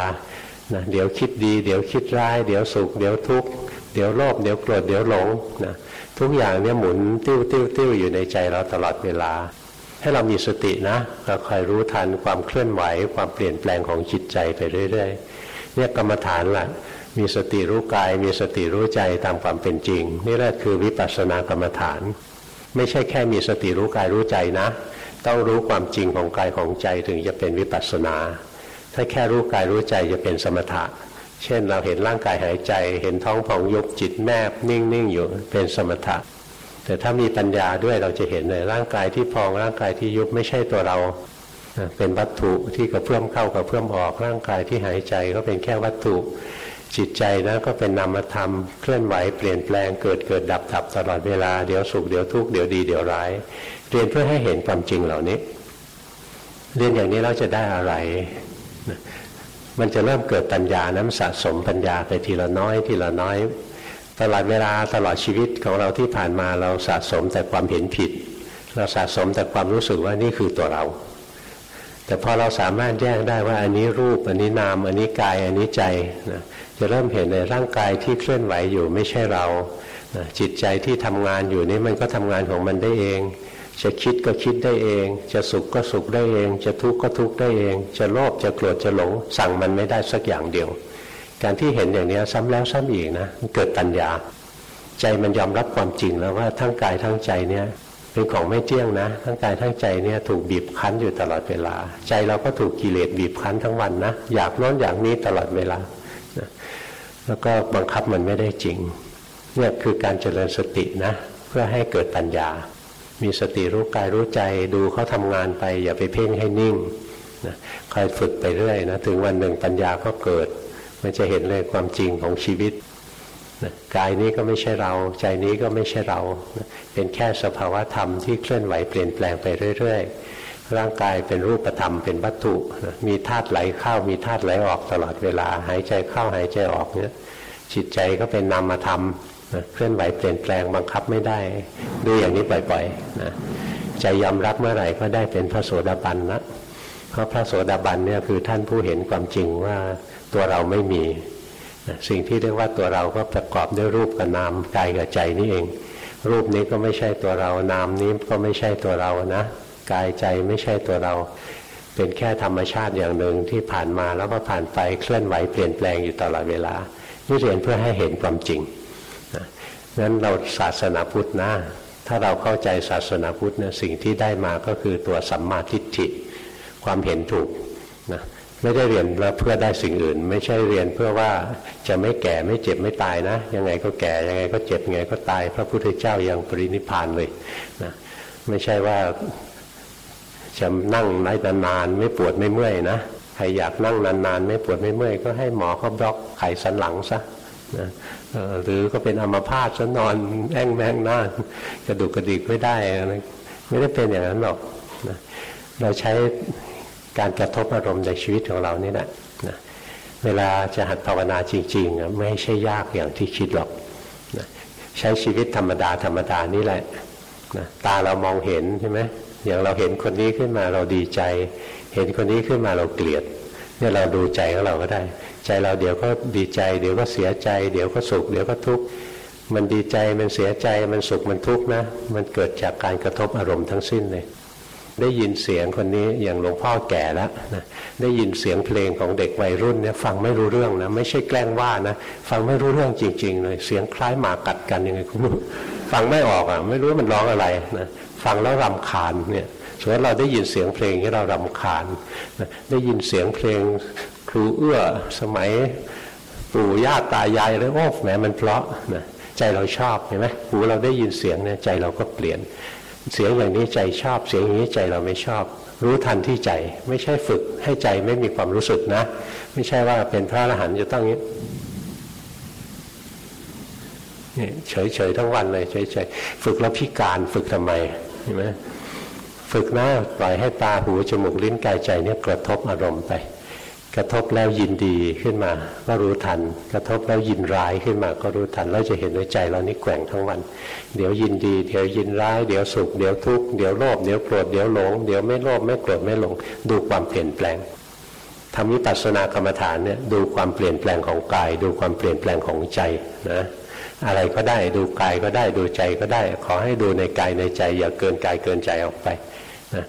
นะเดี๋ยวคิดดี เดี๋ยวคิดร้าย เดี๋ยวสุขเดี๋ยวทุกข์เดี๋ยวโลภเดี๋ยวโกรธเดี๋ยวหลงนะทุกอย่างเนี่ยหมุนติ้วติ้วติ้วอยู่ในใจเราตลอดเวลา ให้เรามีสตินะเราคอยรู้ทันความเคลื่อนไหว ความเปลี่ยนแปลงของจิตใจไปเรื่อยๆเนี่ยกรรมฐานละ่ะมีสติรู้กาย มีสติรู้ใจตามความเป็นจริง นี่แหละคือวิปัสสนากรรมฐาน ไม่ใช่แค่มีสติรู้กายรู้ใจนะ ต้องรู้ความจริงของกายของใจถึงจะเป็นวิปัสสนา ถ้าแค่รู้กายรู้ใจจะเป็นสมถะ เช่นเราเห็นร่างกายหายใจ เห็นท้องผ่องยุบจิตแนบนิ่งๆอยู่เป็นสมถะ แต่ถ้ามีปัญญาด้วยเราจะเห็นเลยร่างกายที่พองร่างกายที่ยุบไม่ใช่ตัวเราเป็นวัตถุที่กระเพื่อมเข้ากระเพื่อมออกร่างกายที่หายใจก็เป็นแค่วัตถุจิตใจนะก็เป็นนามธรรมเคลื่อนไหวเปลี่ยนแปลงเกิดเกิดดับดับตลอดเวลาเดี๋ยวสุขเดี๋ยวทุกข์เดี๋ยวดีเดี๋ยวร้าย เรียนเพื่อให้เห็นความจริงเหล่านี้ เรียนอย่างนี้เราจะได้อะไร มันจะเริ่มเกิดปัญญาน้ำสะสมปัญญาไปทีละน้อย ทีละน้อย ตลอดเวลาตลอดชีวิตของเราที่ผ่านมาเราสะสมแต่ความเห็นผิด เราสะสมแต่ความรู้สึกว่านี่คือตัวเรา แต่พอเราสามารถแยกได้ว่าอันนี้รูปอันนี้นาม อันนี้กายอันนี้ใจนะจะเริ่มเห็นในร่างกายที่เคลื่อนไหวอยู่ไม่ใช่เรานะจิตใจที่ทำงานอยู่นี่มันก็ทำงานของมันได้เอง จะคิดก็คิดได้เอง จะสุขก็สุขได้เอง จะทุกข์ก็ทุกข์ได้เอง จะโลภจะโกรธจะหลงสั่งมันไม่ได้สักอย่างเดียว การที่เห็นอย่างนี้ซ้ำแล้วซ้ำอีกนะมันเกิดปัญญา ใจมันยอมรับความจริงแล้วว่าทั้งกายทั้งใจเนี่ยเป็นของไม่เที่ยงนะ ทั้งกายทั้งใจเนี่ยถูกบีบคั้นอยู่ตลอดเวลา ใจเราก็ถูกกิเลสบีบคั้นทั้งวันนะอยากโน้นอยากนี้ตลอดเวลานะแล้วก็บังคับมันไม่ได้จริงเนี่ยคือการเจริญสตินะ เพื่อให้เกิดปัญญา มีสติรู้กายรู้ใจดูเขาทำงานไป อย่าไปเพ่งให้นิ่งนะคอยฝึกไปเรื่อยนะถึงวันหนึ่งปัญญาก็เกิด มันจะเห็นเลยความจริงของชีวิตนะกายนี้ก็ไม่ใช่เรา ใจนี้ก็ไม่ใช่เรานะเป็นแค่สภาวะธรรมที่เคลื่อนไหวเปลี่ยนแปลงไปเรื่อยๆ ร่างกายเป็นรูปธรรมเป็นวัตถุนะมีธาตุไหลเข้ามีธาตุไหลออกตลอดเวลา หายใจเข้าหายใจออกเนี่ยจิตใจก็เป็นนามธรรมนะเคลื่อนไหวเปลี่ยนแปลงบังคับไม่ได้ดูอย่างนี้บ่อยๆนะใจยอมรับเมื่อไหร่ก็ได้เป็นพระโสดาบันนะเพราะพระโสดาบันเนี่ยคือท่านผู้เห็นความจริงว่า ตัวเราไม่มีสิ่งที่เรียกว่าตัวเราก็ประกอบด้วยรูปกับนามกายกับใจนี่เอง รูปนี้ก็ไม่ใช่ตัวเรา นามนี้ก็ไม่ใช่ตัวเรานะกายใจไม่ใช่ตัวเรา เป็นแค่ธรรมชาติอย่างหนึ่งที่ผ่านมาแล้วก็ผ่านไปเคลื่อนไหวเปลี่ยนแปลงอยู่ตลอดเวลานี่เรียนเพื่อให้เห็นความจริงนั้นเราศาสนาพุทธนะถ้าเราเข้าใจศาสนาพุทธนี่ยสิ่งที่ได้มาก็คือตัวสัมมาทิฏฐิความเห็นถูก ไม่ได้เรียนแล้วเพื่อได้สิ่งอื่น ไม่ใช่เรียนเพื่อว่าจะไม่แก่ไม่เจ็บไม่ตายนะ ยังไงก็แก่ยังไงก็เจ็บยังไงก็ตาย พระพุทธเจ้ายังปรินิพานเลยนะไม่ใช่ว่าจะนั่งได้นานไม่ปวดไม่เมื่อยนะใครอยากนั่งนานๆ ไม่ปวดไม่เมื่อยก็ให้หมอเขาบล็อกไขสันหลังซะนะหรือก็เป็นอัมพาตซะนอนแอ่งแมงน้ากระดูกกระดิกไม่ได้อะไรไม่ได้เป็นอย่างนั้นหรอกนะเราใช้ การกระทบอารมณ์ในชีวิตของเรานี่แหละนะเวลาจะหัดภาวนาจริงๆ ไม่ใช่ยากอย่างที่คิดหรอกนะใช้ชีวิตธรรมดาธรรมดานี่แหละนะตาเรามองเห็นใช่ไหมอย่างเราเห็นคนนี้ขึ้นมาเราดีใจ เห็นคนนี้ขึ้นมาเราเกลียดเนี่ยเราดูใจของเราก็ได้ ใจเราเดี๋ยวก็ดีใจ เดี๋ยวก็เสียใจ เดี๋ยวก็สุข เดี๋ยวก็ทุกข์มันดีใจมันเสียใจมันสุขมันทุกข์นะ มันเกิดจากการกระทบอารมณ์ทั้งสิ้นเลย ได้ยินเสียงคนนี้อย่างหลวงพ่อแก่แล้วนะได้ยินเสียงเพลงของเด็กวัยรุ่นเนี่ยฟังไม่รู้เรื่องนะไม่ใช่แกล้งว่านะฟังไม่รู้เรื่องจริง ๆ เลย เสียงคล้ายหมากัดกันยังไงคุณฟังไม่ออกอะไม่รู้มันร้องอะไรนะฟังแล้วรำคาญเนี่ยสมมติเราได้ยินเสียงเพลงที่เรารำคาญนะได้ยินเสียงเพลงครูเอื้อสมัยปู่ย่าตายายเลยโอ้แหมมันเพราะนะใจเราชอบเห็นไหมหูเราได้ยินเสียงเนี่ยใจเราก็เปลี่ยน เสียงอย่างนี้ใจชอบ เสียงอย่างนี้ใจเราไม่ชอบ รู้ทันที่ใจ ไม่ใช่ฝึกให้ใจไม่มีความรู้สึกนะ ไม่ใช่ว่าเป็นพระอรหันต์จะต้องนี้นี่เฉยๆทั้งวันเลยเฉยๆฝึกแล้วพิการฝึกทำไมเห็นไหมฝึกนะปล่อยให้ตาหูจมูกลิ้นกายใจเนี่ยกระทบอารมณ์ไป กระทบแล้วยินดีขึ้นมา ก็รู้ทัน กระทบแล้วยินร้ายขึ้นมา ก็รู้ทันแล้วจะเห็นในใจเรานี่แกว่งทั้งวัน เดี๋ยวยินดี เดี๋ยวยินร้าย เดี๋ยวสุข เดี๋ยวทุกข์ เดี๋ยวโลภ เดี๋ยวโกรธ เดี๋ยวหลง เดี๋ยวไม่โลภไม่โกรธไม่หลง ดูความเปลี่ยนแปลงทำวิปัสสนากรรมฐานเนี่ยดูความเปลี่ยนแปลงของกาย ดูความเปลี่ยนแปลงของใจนะอะไรก็ได้ดูกายก็ได้ดูใจก็ได้ ขอให้ดูในกายในใจ อย่าเกินกายเกินใจออกไป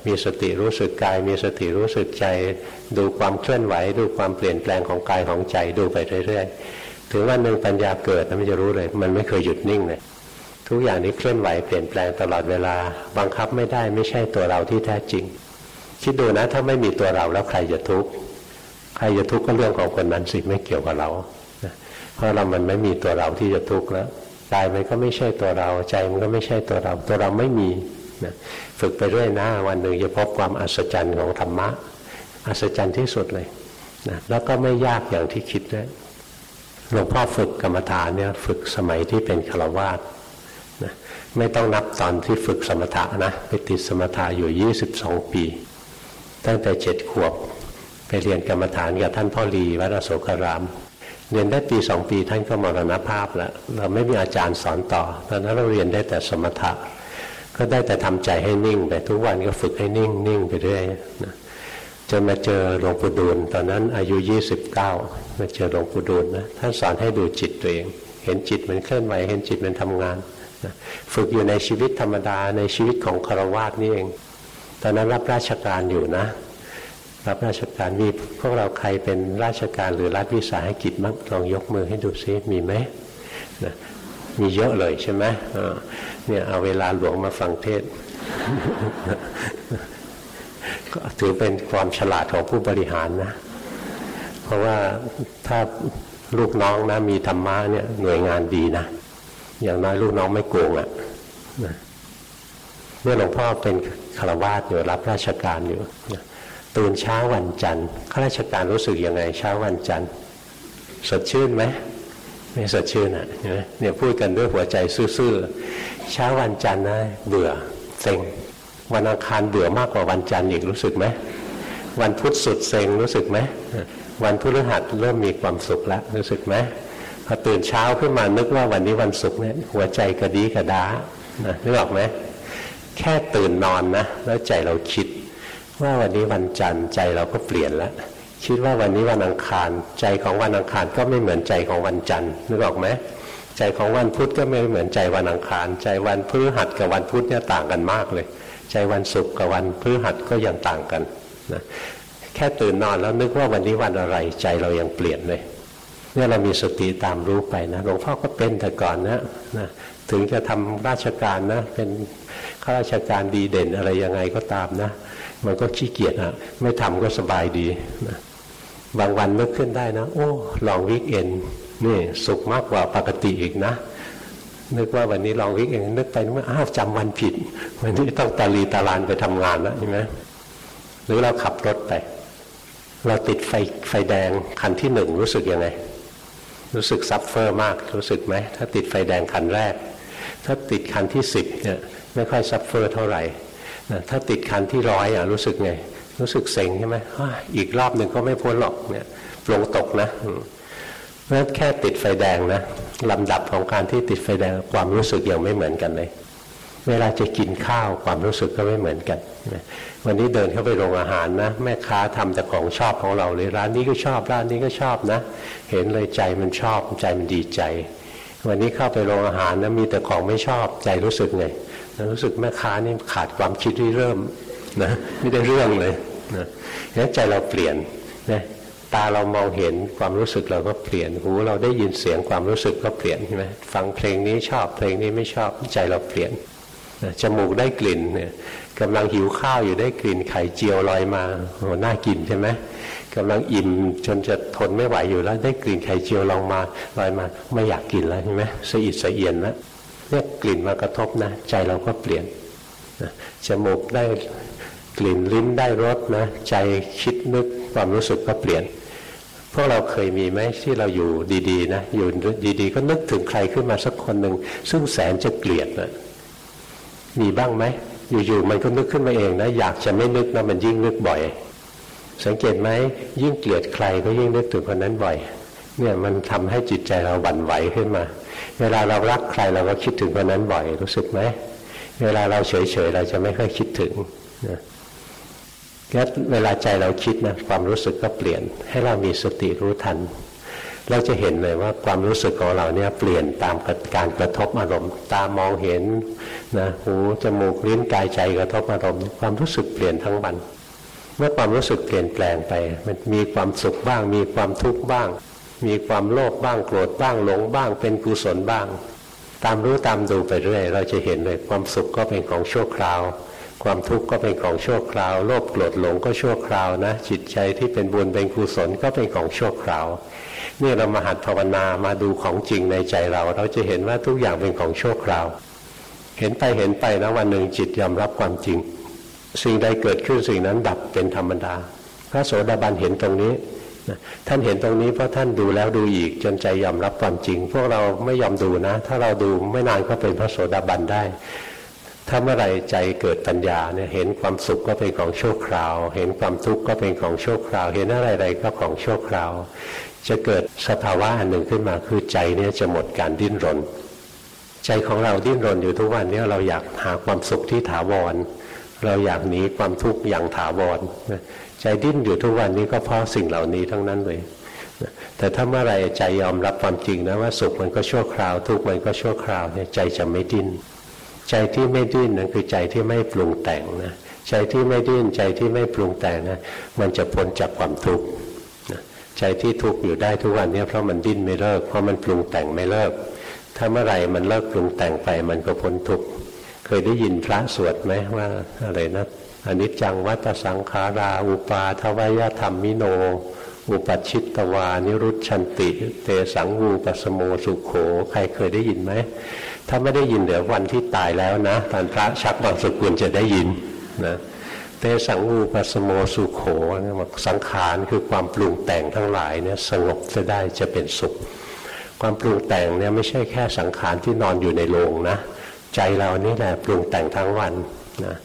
มีสติรู้สึกกาย มีสติรู้สึกใจ ดูความเคลื่อนไหว ดูความเปลี่ยนแปลงของกายของใจดูไปเรื่อยๆ ถึงวันหนึ่งปัญญาเกิดมันจะรู้เลย มันไม่เคยหยุดนิ่งเลยทุกอย่างนี้เคลื่อนไหวเปลี่ยนแปลงตลอดเวลา บังคับไม่ได้ไม่ใช่ตัวเราที่แท้จริง คิดดูนะ ถ้าไม่มีตัวเราแล้วใครจะทุกข์ใครจะทุกข์ก็เรื่องของคนนั้นสิไม่เกี่ยวกับเราเพราะเรามันไม่มีตัวเราที่จะทุกข์แล้วกายมันก็ไม่ใช่ตัวเราใจมันก็ไม่ใช่ตัวเรา ตัวเราไม่มี นะฝึกไปเรื่อยนะวันหนึ่งจะพบความอัศจรรย์ของธรรมะ อัศจรรย์ที่สุดเลยนะแล้วก็ไม่ยากอย่างที่คิดด้วยหลวงพ่อฝึกกรรมฐานเนี่ยฝึกสมัยที่เป็นฆราวาสนะไม่ต้องนับตอนที่ฝึกสมถะนะไปติดสมถะอยู่ 22 ปี ตั้งแต่เจ็ดขวบไปเรียนกรรมฐานกับท่านพ่อรีวัดอโศการาม เรียนได้ปีสองปีท่านก็มรณภาพแล้ว เราไม่มีอาจารย์สอนต่อ ตอนนั้นเราเรียนได้แต่สมถะ ก็ได้แต่ทำใจให้นิ่งไปทุกวันก็ฝึกให้นิ่งนิ่งไปเรื่อยนะจนมาเจอหลวงปู่ดูลตอนนั้นอายุ 29 มาเจอหลวงปู่ดูลนะท่านสอนให้ดูจิตตัวเอง เห็นจิตมันเคลื่อนไหวเห็นจิตมันทำงานนะฝึกอยู่ในชีวิตธรรมดาในชีวิตของคารวาสนี่เอง ตอนนั้นรับราชการอยู่นะ รับราชการมีพวกเราใครเป็นราชการหรือรัฐวิสาหกิจมั้งลองยกมือให้ดูซิมีไหมนะ มีเยอะเลยใช่ไหมเนี่ยเอาเวลาหลวงมาฟังเทศก็ถือเป็นความฉลาดของผู้บริหารนะ เพราะว่าถ้าลูกน้องนะมีธรรมะเนี่ยหน่วยงานดีนะ อย่างน้อยลูกน้องไม่โกงอะ่ะเมื่อหลวงพ่อเป็นคารวาสอยู่รับราชการอยู่ตื่นเช้าวันจันทร์ข้าราชการรู้สึกยังไงเช้าวันจันทร์สดชื่นไหม ไม่สดชื่นอะเนี่ยพูดกันด้วยหัวใจซื่อๆเช้าวันจันทร์นะเบื่อเซ็งวันอังคารเบื่อมากกว่าวันจันทร์อีกรู้สึกไหมวันพุธสุดเซ็งรู้สึกไหมวันพฤหัสเริ่มมีความสุขแล้วรู้สึกไหมพอตื่นเช้าขึ้นมานึกว่าวันนี้วันศุกร์เนี่ยหัวใจกระดีกระดานะนึกออกไหมแค่ตื่นนอนนะแล้วใจเราคิด ว่าวันนี้วันจันทร์ใจเราก็เปลี่ยนแล้ว คิดว่าวันนี้วันอังคาร ใจของวันอังคารก็ไม่เหมือนใจของวันจันทร์นึกออกไหมใจของวันพุธก็ไม่เหมือนใจวันอังคาร ใจวันพฤหัสกับวันพุธเนี่ยต่างกันมากเลย ใจวันศุกร์กับวันพฤหัสก็ยังต่างกันนะแค่ตื่นนอนแล้วนึกว่าวันนี้วันอะไรใจเรายังเปลี่ยนเลยเนี่ยเรามีสติตามรู้ไปนะหลวงพ่อก็เป็นแต่ก่อนนะนะถึงจะทำราชการนะ เป็นข้าราชการดีเด่นอะไรยังไงก็ตามนะ มันก็ขี้เกียจอะไม่ทำก็สบายดีนะ บางวันนึกขึ้นได้นะ โอ้ลองวิกเอนนี่สุขมากกว่าปกติอีกนะนึกว่าวันนี้ long weekend นึกไปนึกว่าอ้าวจำวันผิด วันนี้ต้องตาลีตาลานไปทำงานแล้วใช่ไหมหรือเราขับรถไป เราติดไฟไฟแดงคันที่หนึ่งรู้สึกยังไง รู้สึก suffer มากรู้สึกไหมถ้าติดไฟแดงคันแรก ถ้าติดคันที่สิบเนี่ยไม่ค่อย suffer เท่าไหร่นะถ้าติดคันที่ร้อยอะรู้สึกไง รู้สึกเซ็งใช่ไหมอีกรอบหนึ่งก็ไม่พ้นหรอกเนี่ยปลงตกนะเพราะฉะนั้นแค่ติดไฟแดงนะลำดับของการที่ติดไฟแดงความรู้สึกยังไม่เหมือนกันเลย เวลาจะกินข้าวความรู้สึกก็ไม่เหมือนกันวันนี้เดินเข้าไปโรงอาหารนะ แม่ค้าทำแต่ของชอบของเราเลยร้านนี้ก็ชอบร้านนี้ก็ชอบนะ เห็นเลยใจมันชอบใจมันดีใจ วันนี้เข้าไปโรงอาหารนะมีแต่ของไม่ชอบใจรู้สึกไงรู้สึกแม่ค้านี่ขาดความคิดที่เริ่ม นะไม่ได้เรื่องเลยนะงั้นใจเราเปลี่ยนนะตาเรามองเห็นความรู้สึกเราก็เปลี่ยนหูเราได้ยินเสียงความรู้สึกก็เปลี่ยนใช่ไหมฟังเพลงนี้ชอบเพลงนี้ไม่ชอบใจเราเปลี่ยนจมูกได้กลิ่นเนี่ยกำลังหิวข้าวอยู่ได้กลิ่นไข่เจียวลอยมาโหน่ากินใช่ไหมกำลังอิ่มจนจะทนไม่ไหวอยู่แล้ว ได้กลิ่นไข่เจียวลองมาลอยมาไม่อยากกินแล้วใช่ไหมสะอิดสะเอียนแล้วเนี่ยกลิ่นมากระทบนะ ใจเราก็เปลี่ยนจมูกได้ กลิ่นลิ้นได้รสนะใจคิดนึกความรู้สึกก็เปลี่ยน พวกเราเคยมีไหมที่เราอยู่ดีๆนะอยู่ดีๆ ก็นึกถึงใครขึ้นมาสักคนหนึ่งซึ่งแสนจะเกลียดนะมีบ้างไหมอยู่ๆมันก็นึกขึ้นมาเองนะอยากจะไม่นึกนะมันยิ่งนึกบ่อย สังเกตไหมยิ่งเกลียดใครก็ยิ่งนึกถึงคนนั้นบ่อยเนี่ยมันทำให้จิตใจเราหวั่นไหวขึ้นมา เวลาเรารักใครเราก็คิดถึงคนนั้นบ่อยรู้สึกไหมเวลาเราเฉยๆเราจะไม่ค่อยคิดถึงนะ งั้นเวลาใจเราคิดนะความรู้สึกก็เปลี่ยน ให้เรามีสติรู้ทัน เราจะเห็นเลยว่าความรู้สึกของเราเนี่ยเปลี่ยนตามการกระทบอารมณ์ ตามองเห็นนะหูจมูกลิ้นกายใจกระทบอารมณ์ ความรู้สึกเปลี่ยนทั้งวัน เมื่อความรู้สึกเปลี่ยนแปลงไป มันมีความสุขบ้าง มีความทุกข์บ้าง มีความโลภบ้างโกรธบ้างหลงบ้าง เป็นกุศลบ้าง ตามรู้ตามดูไปเรื่อยเราจะเห็นเลยความสุขก็เป็นของชั่วคราว ความทุกข์ก็เป็นของชั่วคราว โลภโกรธหลงก็ชั่วคราวนะ จิตใจที่เป็นบุญเป็นกุศลก็เป็นของชั่วคราวนี่เรามาหัดภาวนามาดูของจริงในใจเรา เราจะเห็นว่าทุกอย่างเป็นของชั่วคราว เห็นไปเห็นไปนะวันหนึ่งจิตยอมรับความจริง สิ่งใดเกิดขึ้นสิ่งนั้นดับเป็นธรรมดา พระโสดาบันเห็นตรงนี้ท่านเห็นตรงนี้เพราะท่านดูแล้วดูอีกจนใจยอมรับความจริง พวกเราไม่ยอมดูนะ ถ้าเราดูไม่นานก็เป็นพระโสดาบันได้ ถ้าเมื่อไรใจเกิดปัญญาเนี่ยเห็นความสุขก็เป็นของชั่วคราว เห็นความทุกข์ก็เป็นของชั่วคราว เห็นอะไรๆก็ของชั่วคราว จะเกิดสภาวะอันหนึ่งขึ้นมาคือใจเนี่ยจะหมดการดิ้นรน ใจของเราดิ้นรนอยู่ทุกวันนี้เราอยากหาความสุขที่ถาวร เราอยากหนีความทุกข์อย่างถาวรใจดิ้นอยู่ทุกวันนี้ก็เพราะสิ่งเหล่านี้ทั้งนั้นเลยแต่ถ้าเมื่อไรใจยอมรับความจริงนะว่าสุขมันก็ชั่วคราว ทุกข์มันก็ชั่วคราวเนี่ยใจจะไม่ดิ้น ใจที่ไม่ดิ้นนั่นคือใจที่ไม่ปรุงแต่งนะใจที่ไม่ดิ้นใจที่ไม่ปรุงแต่งนะมันจะพ้นจากความทุกข์ใจที่ทุกข์อยู่ได้ทุกวันนี้เพราะมันดิ้นไม่เลิกเพราะมันปรุงแต่งไม่เลิก ถ้าเมื่อไหร่มันเลิกปรุงแต่งไปมันก็พ้นทุกข์เคยได้ยินพระสวดไหมว่าอะไรนะอนิจจังวัตสังขารา อุปาทวยธรรมมิโน อุปัชิตตวา นิรุชันติ เตสังวูปสโมสุขโข ใครเคยได้ยินไหม ถ้าไม่ได้ยินเดี๋ยววันที่ตายแล้วนะตอนพระชักบางสกุลจะได้ยินนะเตสังอูปสโมสุขโขสังขารคือความปรุงแต่งทั้งหลายเนี่ยสงบจะได้จะเป็นสุข ความปรุงแต่งเนี่ยไม่ใช่แค่สังขารที่นอนอยู่ในโรงนะใจเรานี่แหละปรุงแต่งทั้งวันนะ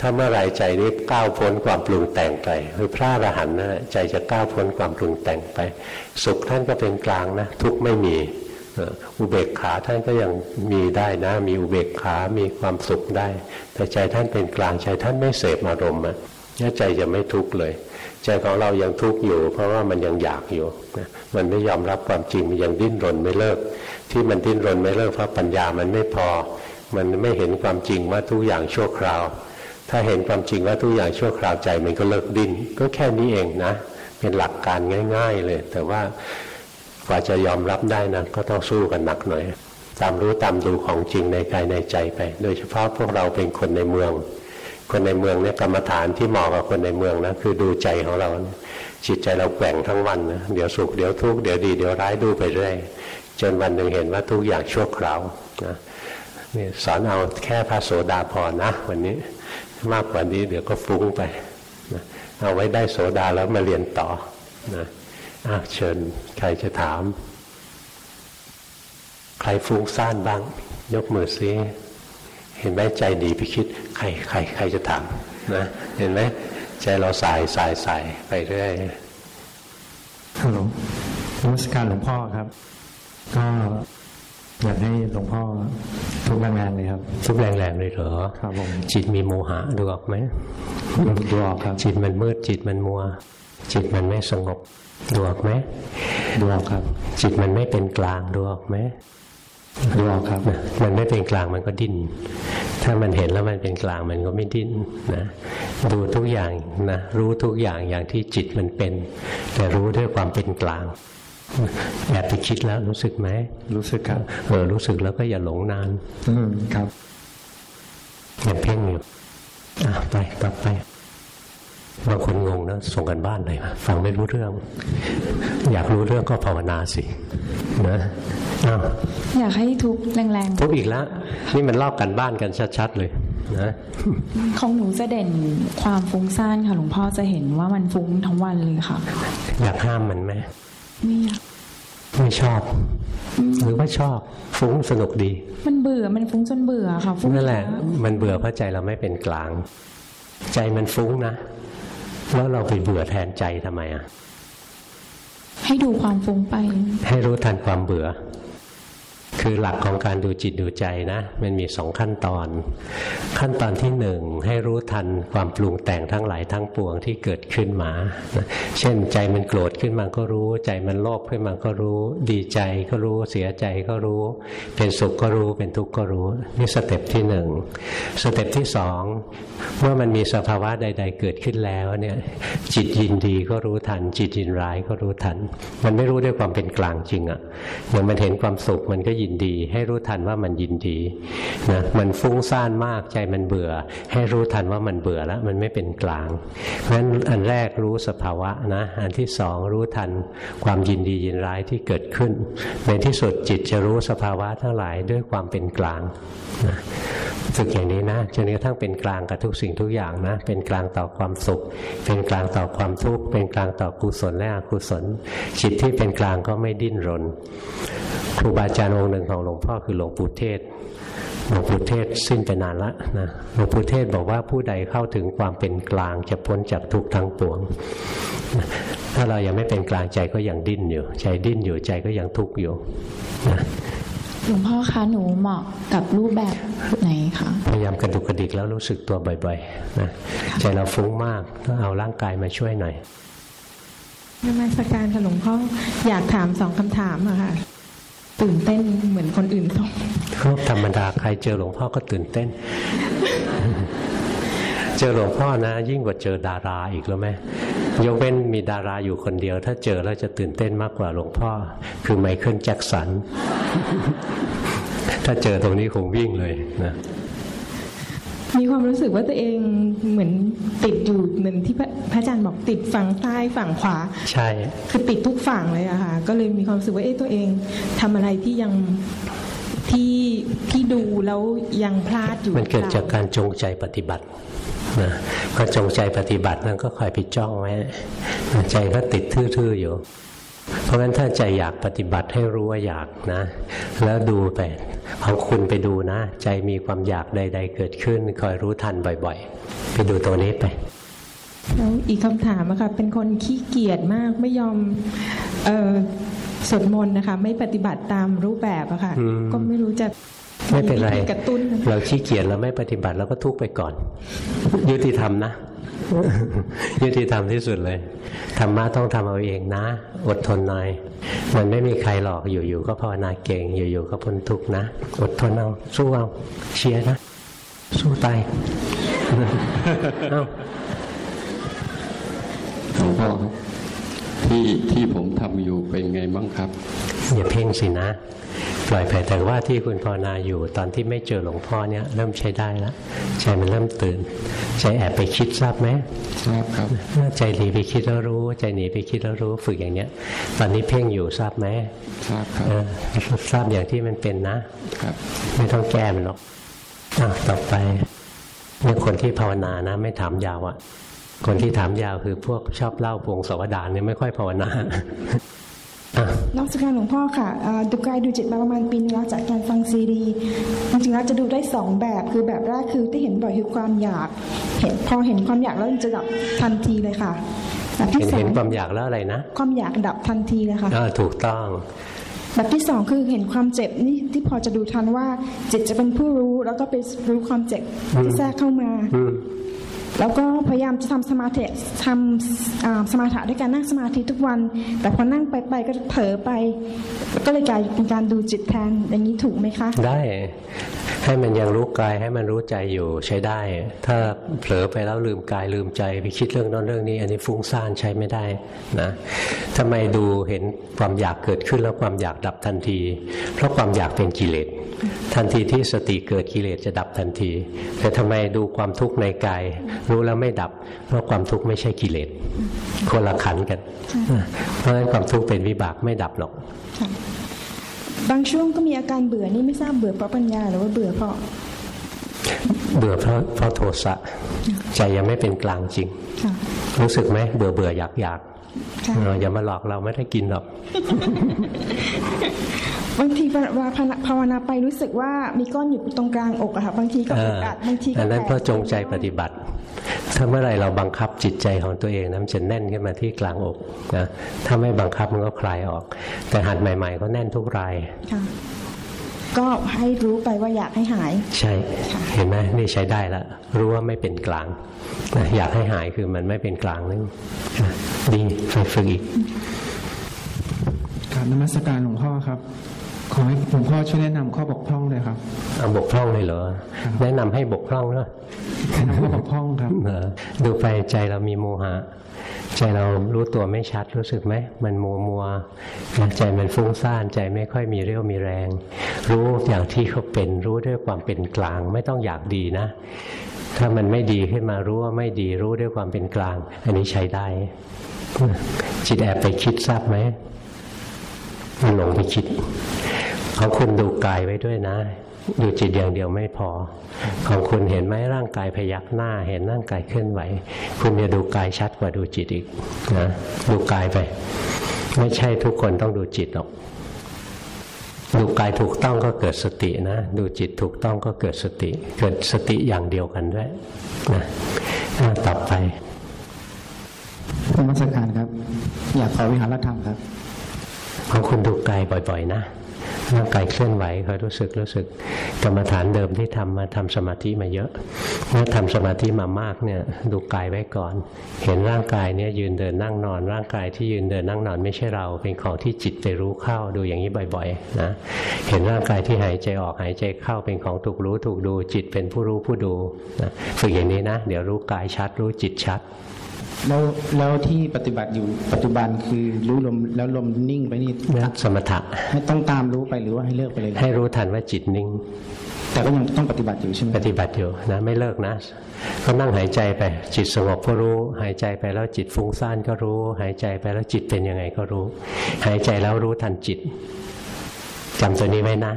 ถ้าเมื่อไรใจนี้ก้าวพ้นความปรุงแต่งไปคือพระอรหันต์นะใจจะก้าวพ้นความปรุงแต่งไป สุขท่านก็เป็นกลางนะทุกไม่มี อุเบกขาท่านก็ยังมีได้นะ มีอุเบกขา มีความสุขได้ แต่ใจท่านเป็นกลางใจท่านไม่เสพอารมณ์นี่ใจจะไม่ทุกข์เลย ใจของเรายังทุกข์อยู่ เพราะว่ามันยังอยากอยู่นะมันไม่ยอมรับความจริงมันยังดิ้นรนไม่เลิก ที่มันดิ้นรนไม่เลิกเพราะปัญญามันไม่พอ มันไม่เห็นความจริงว่าทุกอย่างชั่วคราว ถ้าเห็นความจริงว่าทุกอย่างชั่วคราวใจมันก็เลิกดิ้นก็แค่นี้เองนะ เป็นหลักการง่าย ๆ เลย แต่ว่า กว่าจะยอมรับได้นะก็ต้องสู้กันหนักหน่อย ตามรู้ตามดูของจริงในกายในใจไป โดยเฉพาะพวกเราเป็นคนในเมือง คนในเมืองเนี่ยกรรมฐานที่เหมาะกับคนในเมืองนะคือดูใจของเรา จิตใจเราแกว่งทั้งวันนะเดี๋ยวสุขเดี๋ยวทุกข์เดี๋ยวดีเดี๋ยวร้ายดูไปเรื่อยจนวันหนึ่งเห็นว่าทุกอย่างชั่วคราวนะนี่สอนเอาแค่พระโสดาพอนะวันนี้มากกว่านี้เดี๋ยวก็ฟุ้งไปนะเอาไว้ได้โสดาแล้วมาเรียนต่อนะอะ เชิญใครจะถาม ใครฟุ้งซ่านบ้าง ยกมือซิเห็นไหมใจดีไปคิด ใครใครใครจะถามนะเห็นไหมใจเราสายสายสายไปเรื่อยฮัลโหลนมัสการหลวงพ่อครับ ก็อยากให้หลวงพ่อทุกแรงๆเลยครับ ทุกแรงๆเลยเหรอครับผมจิตมีโมหะดูออกไหมดูออกครับ จิตมันมืดจิตมันมัว จิตมันไม่สงบดูออกไหมดูออกครับ จิตมันไม่เป็นกลางดูออกไหมดูออกครับนะมันไม่เป็นกลางมันก็ดิ้น ถ้ามันเห็นแล้วมันเป็นกลางมันก็ไม่ดิ้นนะดูทุกอย่างนะรู้ทุกอย่างอย่างที่จิตมันเป็น แต่รู้ด้วยความเป็นกลางแอบไปคิดแล้วรู้สึกไหมรู้สึกครับ เออรู้สึกแล้วก็อย่าหลงนาน อืมครับยังเพ่งอยู่อะไปต่อไป บางคนงงนะส่งกันบ้านเลยฟังไม่รู้เรื่อง อยากรู้เรื่องก็ภาวนาสินะอ้าวอยากให้ทุกข์แรงทุกอีกแล้วนี่มันลอกกันบ้านกันชัดๆเลยนะๆของหนูจะเด่นความฟุ้งซ่านค่ะหลวงพ่อจะเห็นว่ามันฟุ้งทั้งวันเลยค่ะ อยากห้ามมันไหมไม่อยากไม่ชอบ หรือว่าชอบฟุ้งสนุกดี มันเบื่อมันฟุ้งจนเบื่อค่ะฟุ้งนั่นแหละเยอมันเบื่อเพราะใจเราไม่เป็นกลาง ใจมันฟุ้งนะ แล้วเราไปเบื่อแทนใจทำไมอะให้ดูความฟุ้งไป ให้รู้ทันความเบื่อ คือหลักของการดูจิตดูใจนะ มันมีสองขั้นตอน ขั้นตอนที่หนึ่งให้รู้ทันความปรุงแต่งทั้งหลายทั้งปวงที่เกิดขึ้นมานะเช่นใจมันโกรธขึ้นมาก็รู้ ใจมันโลภขึ้นมาก็รู้ ดีใจก็รู้ เสียใจก็รู้ เป็นสุขก็รู้ เป็นทุกข์ก็รู้ นี่สเต็ปที่หนึ่งสเต็ปที่สองเมื่อมันมีสภาวะใด ๆ เกิดขึ้นแล้วเนี่ยจิตยินดีก็รู้ทัน จิตยินร้ายก็รู้ทัน มันไม่รู้ด้วยความเป็นกลางจริงอะ่ะอย่างมันเห็นความสุขมันก็ยินดี ให้รู้ทันว่ามันยินดีนะมันฟุ้งซ่านมากใจมันเบื่อ ให้รู้ทันว่ามันเบื่อแล้ว มันไม่เป็นกลางเพราะฉะนั้นอันแรกรู้สภาวะนะอันที่สองรู้ทันความยินดียินร้ายที่เกิดขึ้น ในที่สุดจิตจะรู้สภาวะทั้งหลายด้วยความเป็นกลางนะฝึกอย่างนี้นะจนกระทั่งเป็นกลางกับทุกสิ่งทุกอย่างนะ เป็นกลางต่อความสุข เป็นกลางต่อความทุกข์เป็นกลางต่อกุศลและอกุศลจิตที่เป็นกลางก็ไม่ดิ้นรน ครูบาอาจารย์องค์หนึ่งของหลวงพ่อคือหลวงปู่เทศ หลวงปู่เทศสิ้นไปนานละนะหลวงปู่เทศบอกว่าผู้ใดเข้าถึงความเป็นกลางจะพ้นจากทุกข์ทั้งปวงนะถ้าเรายังไม่เป็นกลางใจก็ยังดิ้นอยู่ ใจดิ้นอยู่ใจก็ยังทุกข์อยู่นะหลวงพ่อคะหนูเหมาะกับรูปแบบไหนคะพยายามกระดุกกระดิกแล้วรู้สึกตัวบ่อยๆนะใจเราฟุ้งมากก็เอาร่างกายมาช่วยหน่อยนมัสการค่ะหลวงพ่ออยากถามสองคำถามอะค่ะ ตื่นเต้นเหมือนคนอื่นเขาธรรมดาใครเจอหลวงพ่อก็ตื่นเต้น เจอหลวงพ่อนะ ยิ่งกว่าเจอดาราอีกแล้วไหมยกเว้นมีดาราอยู่คนเดียว ถ้าเจอแล้วจะตื่นเต้นมากกว่าหลวงพ่อ คือไมเคิลแจ็คสัน ถ้าเจอตรงนี้คงวิ่งเลยนะ มีความรู้สึกว่าตัวเองเหมือนติดอยู่เหมือนที่พระพระอาจารย์บอกติดฝั่งซ้ายฝั่งขวา ใช่ คือติดทุกฝั่งเลยอะค่ะ ก็เลยมีความรู้สึกว่าเอ๊ะตัวเองทำอะไรที่ยังที่ที่ดูแล้วยังพลาดอยู่ มันเกิดจากการจงใจปฏิบัตินะก็จงใจปฏิบัตินั่นก็คอยไปจ้องไว้ใจก็ติดทื่อๆอยู่ เพราะฉะนั้นถ้าใจอยากปฏิบัติให้รู้ว่าอยากนะ แล้วดูไปของคุณไปดูนะ ใจมีความอยากใด ๆ เกิดขึ้น คอยรู้ทันบ่อยๆ ไปดูตรงนี้ไปแล้วอีกคำถามอะค่ะเป็นคนขี้เกียจมากไม่ยอมเออสวดมนต์นะคะ ไม่ปฏิบัติตามรูปแบบอะค่ะอืมก็ไม่รู้จะไม่เป็นไรกระตุ้นเราขี้เกียจเราไม่ปฏิบัติเราก็ทุกข์ไปก่อน ยุติธรรมนะ ยุติธรรมที่สุดเลยธรรมะต้องทำเอาเองนะ อดทนหน่อย มันไม่มีใครหรอกอยู่ๆก็ภาวนาเก่งอยู่ๆก็พ้นทุกข์นะ อดทนเอาสู้เอาเชียร์นะ สู้ตายเอาหลวงพ่อครับ ที่ที่ผมทำอยู่เป็นไงบ้างครับอย่าเพ่งสินะปล่อยไปแต่ว่าที่คุณภาวนาอยู่ตอนที่ไม่เจอหลวงพ่อเนี่ยเริ่มใช้ได้แล้วใจมันเริ่มตื่นใจแอบไปคิดทราบไหมทราบครับใจหนีไปคิดแล้วรู้ ใจหนีไปคิดแล้วรู้ฝึกอย่างเนี้ย ตอนนี้เพ่งอยู่ทราบไหมทราบครับเออทราบอย่างที่มันเป็นนะครับ ไม่ต้องแก้มันหรอกอะต่อไปเนี่ยคนที่ภาวนานะ ไม่ถามยาวอะ่ะ คนที่ถามยาวคือพวกชอบเล่าพวงสวดานเนี่ยไม่ค่อยภาวนาอะนอกจากการหลวงพ่อค่ะเอ่อดูกายดูจิตมาประมาณปีนึงแล้วจากการฟังซีดีจริงๆแล้วจะดูได้สองแบบคือแบบแรกคือที่เห็นบ่อยคือความอยาก เห็นพอเห็นความอยากแล้วมันจะดับทันทีเลยค่ะแบบที่เห็นสอเห็นงความอยากแล้วอะไรนะความอยากดับทันทีเลยค่ะอ่าถูกต้อง แบบที่สองคือเห็นความเจ็บนี่ที่พอจะดูทันว่าจิตจะเป็นผู้รู้แล้วก็ไปรู้ความเจ็บที่แทรกเข้ามาอืม แล้วก็พยายามจะทำสมาธิทำสมาธิด้วยการนั่งสมาธิทุกวัน แต่พอนั่งไปไปก็เผลอไป ก็เลยกลายเป็นการดูจิตแทนอย่างนี้ถูกไหมคะ ได้ให้มันยังรู้กายให้มันรู้ใจอยู่ใช้ได้ ถ้าเผลอไปแล้วลืมกายลืมใจไปคิดเรื่องนั้นเรื่องนี้ อันนี้ฟุ้งซ่านใช้ไม่ได้นะทำไมดูเห็นความอยากเกิดขึ้นแล้วความอยากดับทันที เพราะความอยากเป็นกิเลสทันทีที่สติเกิดกิเลสจะดับทันที แต่ทำไมดูความทุกข์ในกายรู้แล้วไม่ดับ เพราะความทุกข์ไม่ใช่กิเลสคนละขันกัน เพราะฉะนั้นความทุกข์เป็นวิบากไม่ดับหรอกค่ะบางช่วงก็มีอาการเบื่อนี่ไม่ทราบเบื่อเพราะปัญญาหรือว่าเบื่อเพราะเบื่อเพราะเพราะโทสะใจยังไม่เป็นกลางจริงค่ะรู้สึกไหมเบื่อเบื่ออยากอยากค่ะเอออย่ามาหลอกเราไม่ได้กินหรอก บางทีเวลาภาวนาไปรู้สึกว่ามีก้อนอยู่ตรงกลางอกอะค่ะบางทีก็เออึดออัดบางทีก็อันนั้นเพราะจงใจแปลกปฏิบัติ ถ้าเมื่อไหร่เราบังคับจิตใจของตัวเองนะมันจะแน่นขึ้นมาที่กลางอกนะถ้าไม่บังคับมันก็คลายออก แต่หัดใหม่ๆก็แน่นทุกรายค่ะก็ให้รู้ไปว่าอยากให้หาย ใช่ค่ะเห็นไหมนี่ใช้ได้ละรู้ว่าไม่เป็นกลางนะอยากให้หายคือมันไม่เป็นกลางนึงนะดีฝึกฝึกอีกกราบนมัสการหลวงพ่อครับ ขอให้หลวงพ่อช่วยแนะนำข้อบกพร่องเลยครับเอาบกพร่องเลยเหรอครับแนะนำให้บกพร่องเนอะแนะนำข้อบกพร่องครับเออดูไปใจเรามีโมหะ ใจเรารู้ตัวไม่ชัดรู้สึกไหม มันมัวมัวนะใจมันฟุ้งซ่านใจไม่ค่อยมีเรี่ยวมีแรง รู้อย่างที่เขาเป็นรู้ด้วยความเป็นกลาง ไม่ต้องอยากดีนะ ถ้ามันไม่ดีขึ้นมารู้ว่าไม่ดีรู้ด้วยความเป็นกลาง อันนี้ใช้ได้ จิตแอบไปคิดทราบไหมมันหลงไปคิด ของคุณดูกายไว้ด้วยนะ ดูจิตอย่างเดียวไม่พอ ของคุณเห็นไหมร่างกายพยักหน้า เห็นร่างกายเคลื่อนไหว คุณจะดูกายชัดกว่าดูจิตอีกนะดูกายไป ไม่ใช่ทุกคนต้องดูจิตหรอกดูกายถูกต้องก็เกิดสตินะ ดูจิตถูกต้องก็เกิดสติ เกิดสติอย่างเดียวกันด้วยนะอะต่อไปนมัสการครับ อยากขอวิหารธรรมครับ ของคุณดูกายบ่อย ๆ นะ ร่างกายเคลื่อนไหวคอยรู้สึกรู้สึกกรรมฐานเดิมที่ทำมาทำสมาธิมาเยอะเมื่อทำสมาธิมามากเนี่ยดูกายไว้ก่อน เห็นร่างกายเนี่ยยืนเดินนั่งนอน ร่างกายที่ยืนเดินนั่งนอนไม่ใช่เรา เป็นของที่จิตไปรู้เข้าดูอย่างนี้บ่อยๆนะเห็นร่างกายที่หายใจออกหายใจเข้าเป็นของถูกรู้ถูกดูจิตเป็นผู้รู้ผู้ดูนะฝึกอย่างนี้นะ เดี๋ยวรู้กายชัดรู้จิตชัด แล้วแล้วที่ปฏิบัติอยู่ปัจจุบันคือรู้ลมแล้วลมนิ่งไปนี่นะสมถะให้ต้องตามรู้ไปหรือว่าให้เลิกไปเลยให้รู้ทันว่าจิตนิ่ง แต่ก็ยังต้องปฏิบัติอยู่ใช่ไหมปฏิบัติอยู่นะไม่เลิกนะ ก็นั่งหายใจไป จิตสงบก็รู้ หายใจไปแล้วจิตฟุ้งซ่านก็รู้ หายใจไปแล้วจิตเป็นยังไงก็รู้ หายใจแล้วรู้ทันจิตจำตัวนี้ไว้นะ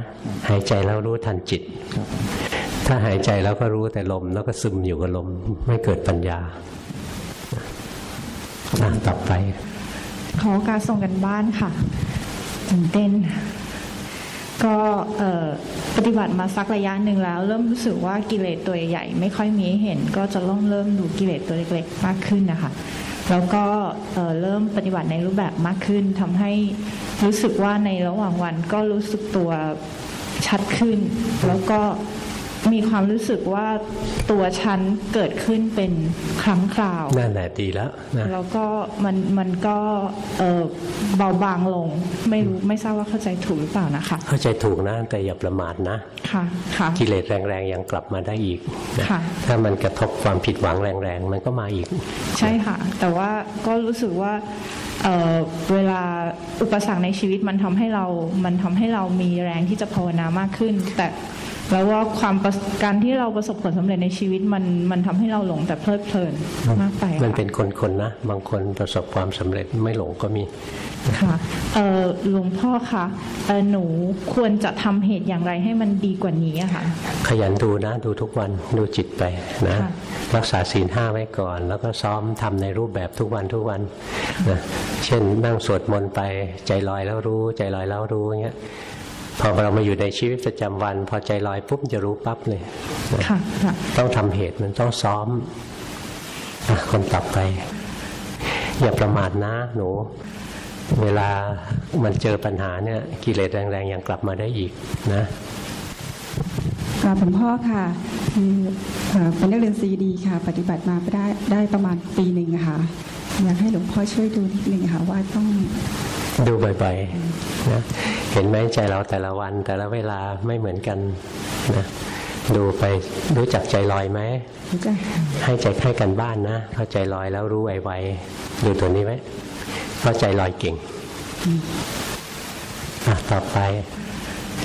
หายใจแล้วรู้ทันจิตครับถ้าหายใจแล้วก็รู้แต่ลมแล้วก็ซึมอยู่กับลมไม่เกิดปัญญา อะต่อไปขอโอกาสส่งกันบ้านค่ะตื่นเต้น ก็ปฏิบัติมาสักระยะหนึ่งแล้ว เริ่มรู้สึกว่ากิเลสตัวใหญ่ไม่ค่อยมีเห็น ก็จะเริ่มเริ่มดูกิเลสตัวเล็กๆมากขึ้นนะคะแล้วก็เอ่อเริ่มปฏิบัติในรูปแบบมากขึ้นทำให้รู้สึกว่าในระหว่างวันก็รู้สึกตัวชัดขึ้น แล้วก็ มีความรู้สึกว่าตัวฉันเกิดขึ้นเป็นครั้งคราว นั่นแหละดีแล้วนะแล้วก็มันมันก็เออเบาบางลง ไม่รู้ไม่ทราบว่าเข้าใจถูกหรือเปล่านะคะ เข้าใจถูกนะแต่อย่าประมาทนะค่ะค่ะกิเลสแรงๆยังกลับมาได้อีกนะค่ะถ้ามันกระทบความผิดหวังแรงๆมันก็มาอีก ใช่ค่ะ แต่ว่าก็รู้สึกว่าเอ่อเวลาอุปสรรคในชีวิตมันทำให้เรา มันทำให้เรามีแรงที่จะภาวนามากขึ้น แต่ แล้วว่าความประการที่เราประสบผลสำเร็จในชีวิตมันมันทำให้เราหลงแต่เพลิดเพลินมากไปมันค่ะเป็นคนๆนะบางคนประสบความสำเร็จไม่หลงก็มีค่ะเอ่อหลวงพ่อคะเอ่อหนูควรจะทำเหตุอย่างไรให้มันดีกว่านี้อะค่ะขยันดูนะดูทุกวันดูจิตไปนะค่ะรักษาศีลห้าไว้ก่อน แล้วก็ซ้อมทำในรูปแบบทุกวันทุกวันนะเช่นนั่งสวดมนต์ไปใจลอยแล้วรู้ ใจลอยแล้วรู้อย่างเงี้ย พอเรามาอยู่ในชีวิตประจำวัน พอใจลอยปุ๊บจะรู้ปั๊บเลยนะค่ะค่ะต้องทำเหตุมันต้องซ้อมอะคนต่อไป อย่าประมาทนะหนู เวลามันเจอปัญหาเนี่ย กิเลสแรงๆยังกลับมาได้อีกนะกราบหลวงพ่อค่ะคือเอ่อเป็นนักเรียนซีดีค่ะ ปฏิบัติมาไปได้ได้ประมาณปีหนึ่งอะค่ะ อยากให้หลวงพ่อช่วยดูนิดนึงค่ะ ว่าต้อง ดูบ่อยๆนะเห็นไหมใจเราแต่ละวันแต่ละเวลาไม่เหมือนกันนะดูไปรู้จักใจลอยไหมรู้จักค่ะให้ใจให้กันบ้านนะพอใจลอยแล้วรู้ไวๆดูตัวนี้ไว้เพราะใจลอยเก่งอะต่อไป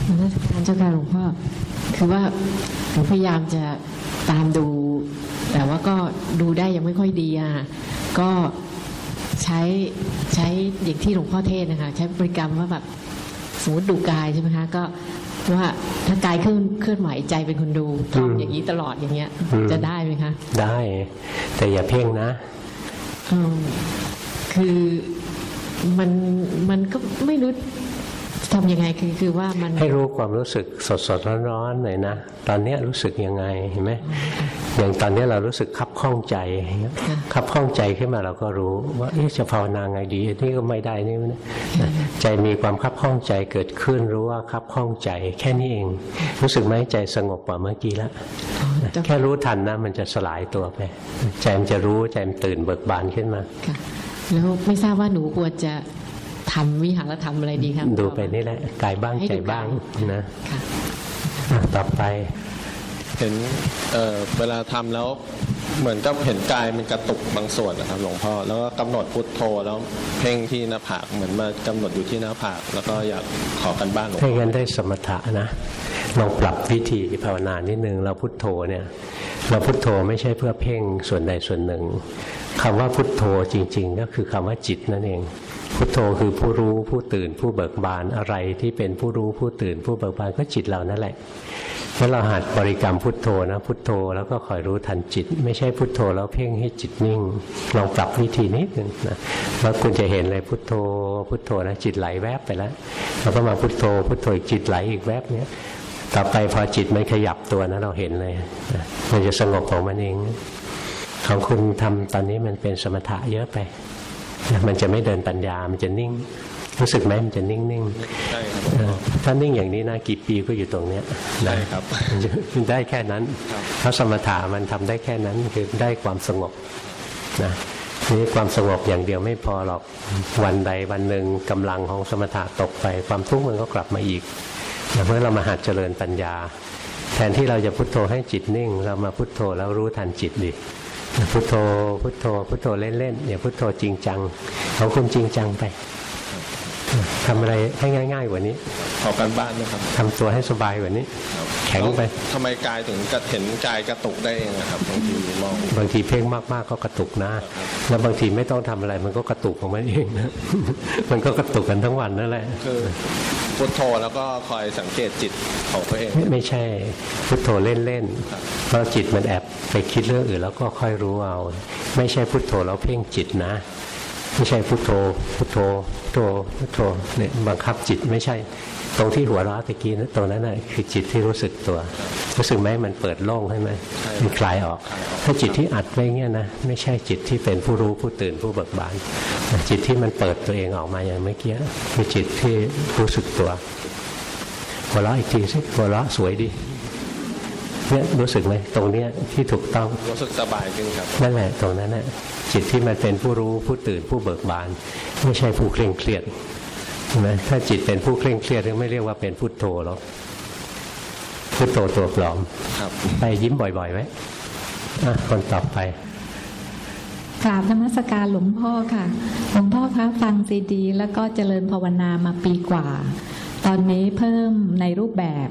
นมัสการเจ้าค่ะหลวงพ่อคือว่าหนูพยายามจะตามดู แต่ว่าก็ดูได้ยังไม่ค่อยดีอะก็ ใช้ใช้อย่างที่หลวงพ่อเทศน์นะคะ ใช้บริกรรมว่าแบบสมมติดูกายใช่ไหมคะก็ว่าถ้ากายเคลื่อนเคลื่อนไหวใจเป็นคนดูท่องอย่างนี้ตลอดอย่างเงี้ยอืมจะได้ไหมคะ ได้ แต่อย่าเพ่งนะอืมคือมันมันก็ไม่รู้ทำยังไงคือคือว่ามันให้รู้ความรู้สึกสดสดร้อนร้อนๆหน่อยนะ ตอนเนี้ยรู้สึกยังไงเห็นไหม อย่างตอนเนี้ยเรารู้สึกคับข้องใจอย่างเงี้ยคับข้องใจขึ้นมาเราก็รู้ ว่าเอ๊ะจะภาวนาไงดีอันนี่ก็ไม่ได้นี่ไม่ได้นะใจมีความคับข้องใจเกิดขึ้นรู้ว่าคับข้องใจ แค่นี้เอง รู้สึกไหมใจสงบกว่าเมื่อกี้แล้วแค่รู้ทันนะมันจะสลายตัวไป ใจมันจะรู้ใจมันตื่นเบิกบานขึ้นมาค่ะแล้วไม่ทราบว่าหนูควรจะทำวิหารธรรมอะไรดีครับดูไปนี่แหละกายบ้างให้ใจดูกายบ้างนะค่ะอะต่อไป เห็นเเวลาทำแล้วเหมือนกับเห็นกายมันกระตุกบางส่วนนะครับ หลวงพ่อแล้วก็กำหนดพุทโธแล้วเพ่งที่หน้าผากเหมือนมากำหนดอยู่ที่หน้าผาก แล้วก็อยากขอกันบ้านหลวงถ้าพ่องั้นได้สมถะนะลองปรับวิธีภาวนานิดนึงเราพุทโธเนี่ยเราพุทโธไม่ใช่เพื่อเพ่งส่วนใดส่วนหนึ่งคำว่าพุทโธจริง ๆ ก็คือคำว่าจิตนั่นเอง พุทโธคือผู้รู้ผู้ตื่นผู้เบิกบานอะไรที่เป็นผู้รู้ผู้ตื่นผู้เบิกบานก็จิตเรานั่นแหละ เมื่อเราหัดบริกรรมพุทโธนะ พุทโธแล้วก็คอยรู้ทันจิต ไม่ใช่พุทโธแล้วเพ่งให้จิตนิ่งลองปรับวิธีนิดนึงนะแล้วคุณจะเห็นเลยพุทโธ พุทโธนะจิตไหลแวบไปแล้วแล้วก็มาพุทโธ พุทโธอีกจิตไหลอีกแวบเนี้ยต่อไปพอจิตมันขยับตัวนะเราเห็นเลยนะมันจะสงบของมันเองของคุณทำตอนนี้มันเป็นสมถะเยอะไป มันจะไม่เดินปัญญา มันจะนิ่ง รู้สึกไหมมันจะนิ่งนิ่งใช่ครับๆเออถ้านิ่งอย่างนี้นะกี่ปีก็อยู่ตรงเนี้ยใช่ครับมันจะได้แค่นั้นครับเพราะสมถะมันทำได้แค่นั้นคือได้ความสงบนะนี่ความสงบอย่างเดียวไม่พอหรอกวันใดวันหนึ่งกำลังของสมถะตกไป ความทุกข์มันก็กลับมาอีกนะเพราะเรามาหัดเจริญปัญญา แทนที่เราจะพุโทโธให้จิตนิ่ง เรามาพุโทโธแล้วรู้ทันจิตดิพุโทโธพุโทโธพุโทโธเล่นๆอย่าพุโทโธจริงจังของคุณจริงจังไป ทำอะไรให้ง่าย ๆกว่านี้ขอกันบ้านนะครับทำตัวให้สบายกว่านี้ แข็งไปทำไมกายถึงกระเห็นกายกระตุกได้เองอะครับบางทีมองบางทีเพ่งมากๆก็กระตุกนะแล้วบางทีไม่ต้องทำอะไร มันก็กระตุกของมันเองนะมันก็กระตุกกันทั้งวันนั่นแหละคือพุทโธแล้วก็คอยสังเกตจิตของตัวเองไม่ไม่ใช่พุทโธเล่นๆเพราะจิตมันแอบไปคิดเรื่องอื่นแล้วก็ค่อยรู้เอา ไม่ใช่พุทโธแล้วเพ่งจิตนะ ไม่ใช่พุทโธ พุทโธพุทโธพุทโธเนี่ยบังคับจิตไม่ใช่ ตรงที่หัวเราะตะกี้นะตรงนั้นน่ะคือจิตที่รู้สึกตัว รู้สึกไหมมันเปิดโล่งใช่ไหมมันคลายออก ถ้าจิตที่อัดไว้เงี้ยนะไม่ใช่จิตที่เป็นผู้รู้ผู้ตื่นผู้เบิกบานจิตที่มันเปิดตัวเองออกมาอย่างเมื่อกี้คือจิตที่รู้สึกตัวหัวเราะอีกทีสิหัวเราะสวยดี เนี่ยรู้สึกไหมตรงเนี้ยที่ถูกต้องรู้สึกสบายขึ้นครับนั่นแหละตรงนั้นแหละจิตที่มันเป็นผู้รู้ผู้ตื่นผู้เบิกบาน ไม่ใช่ผู้เคร่งเครียดใช่ไหมถ้าจิตเป็นผู้เคร่งเครียดไม่เรียกว่าเป็นพุทโธหรอกพุทโธตัวปลอมครับไปยิ้มบ่อยๆไว้อะคนต่อไปกราบนมัสการหลวงพ่อค่ะ หลวงพ่อคะฟังซีดี แล้วก็เจริญภาวนามาปีกว่า ตอนนี้เพิ่มในรูปแบบ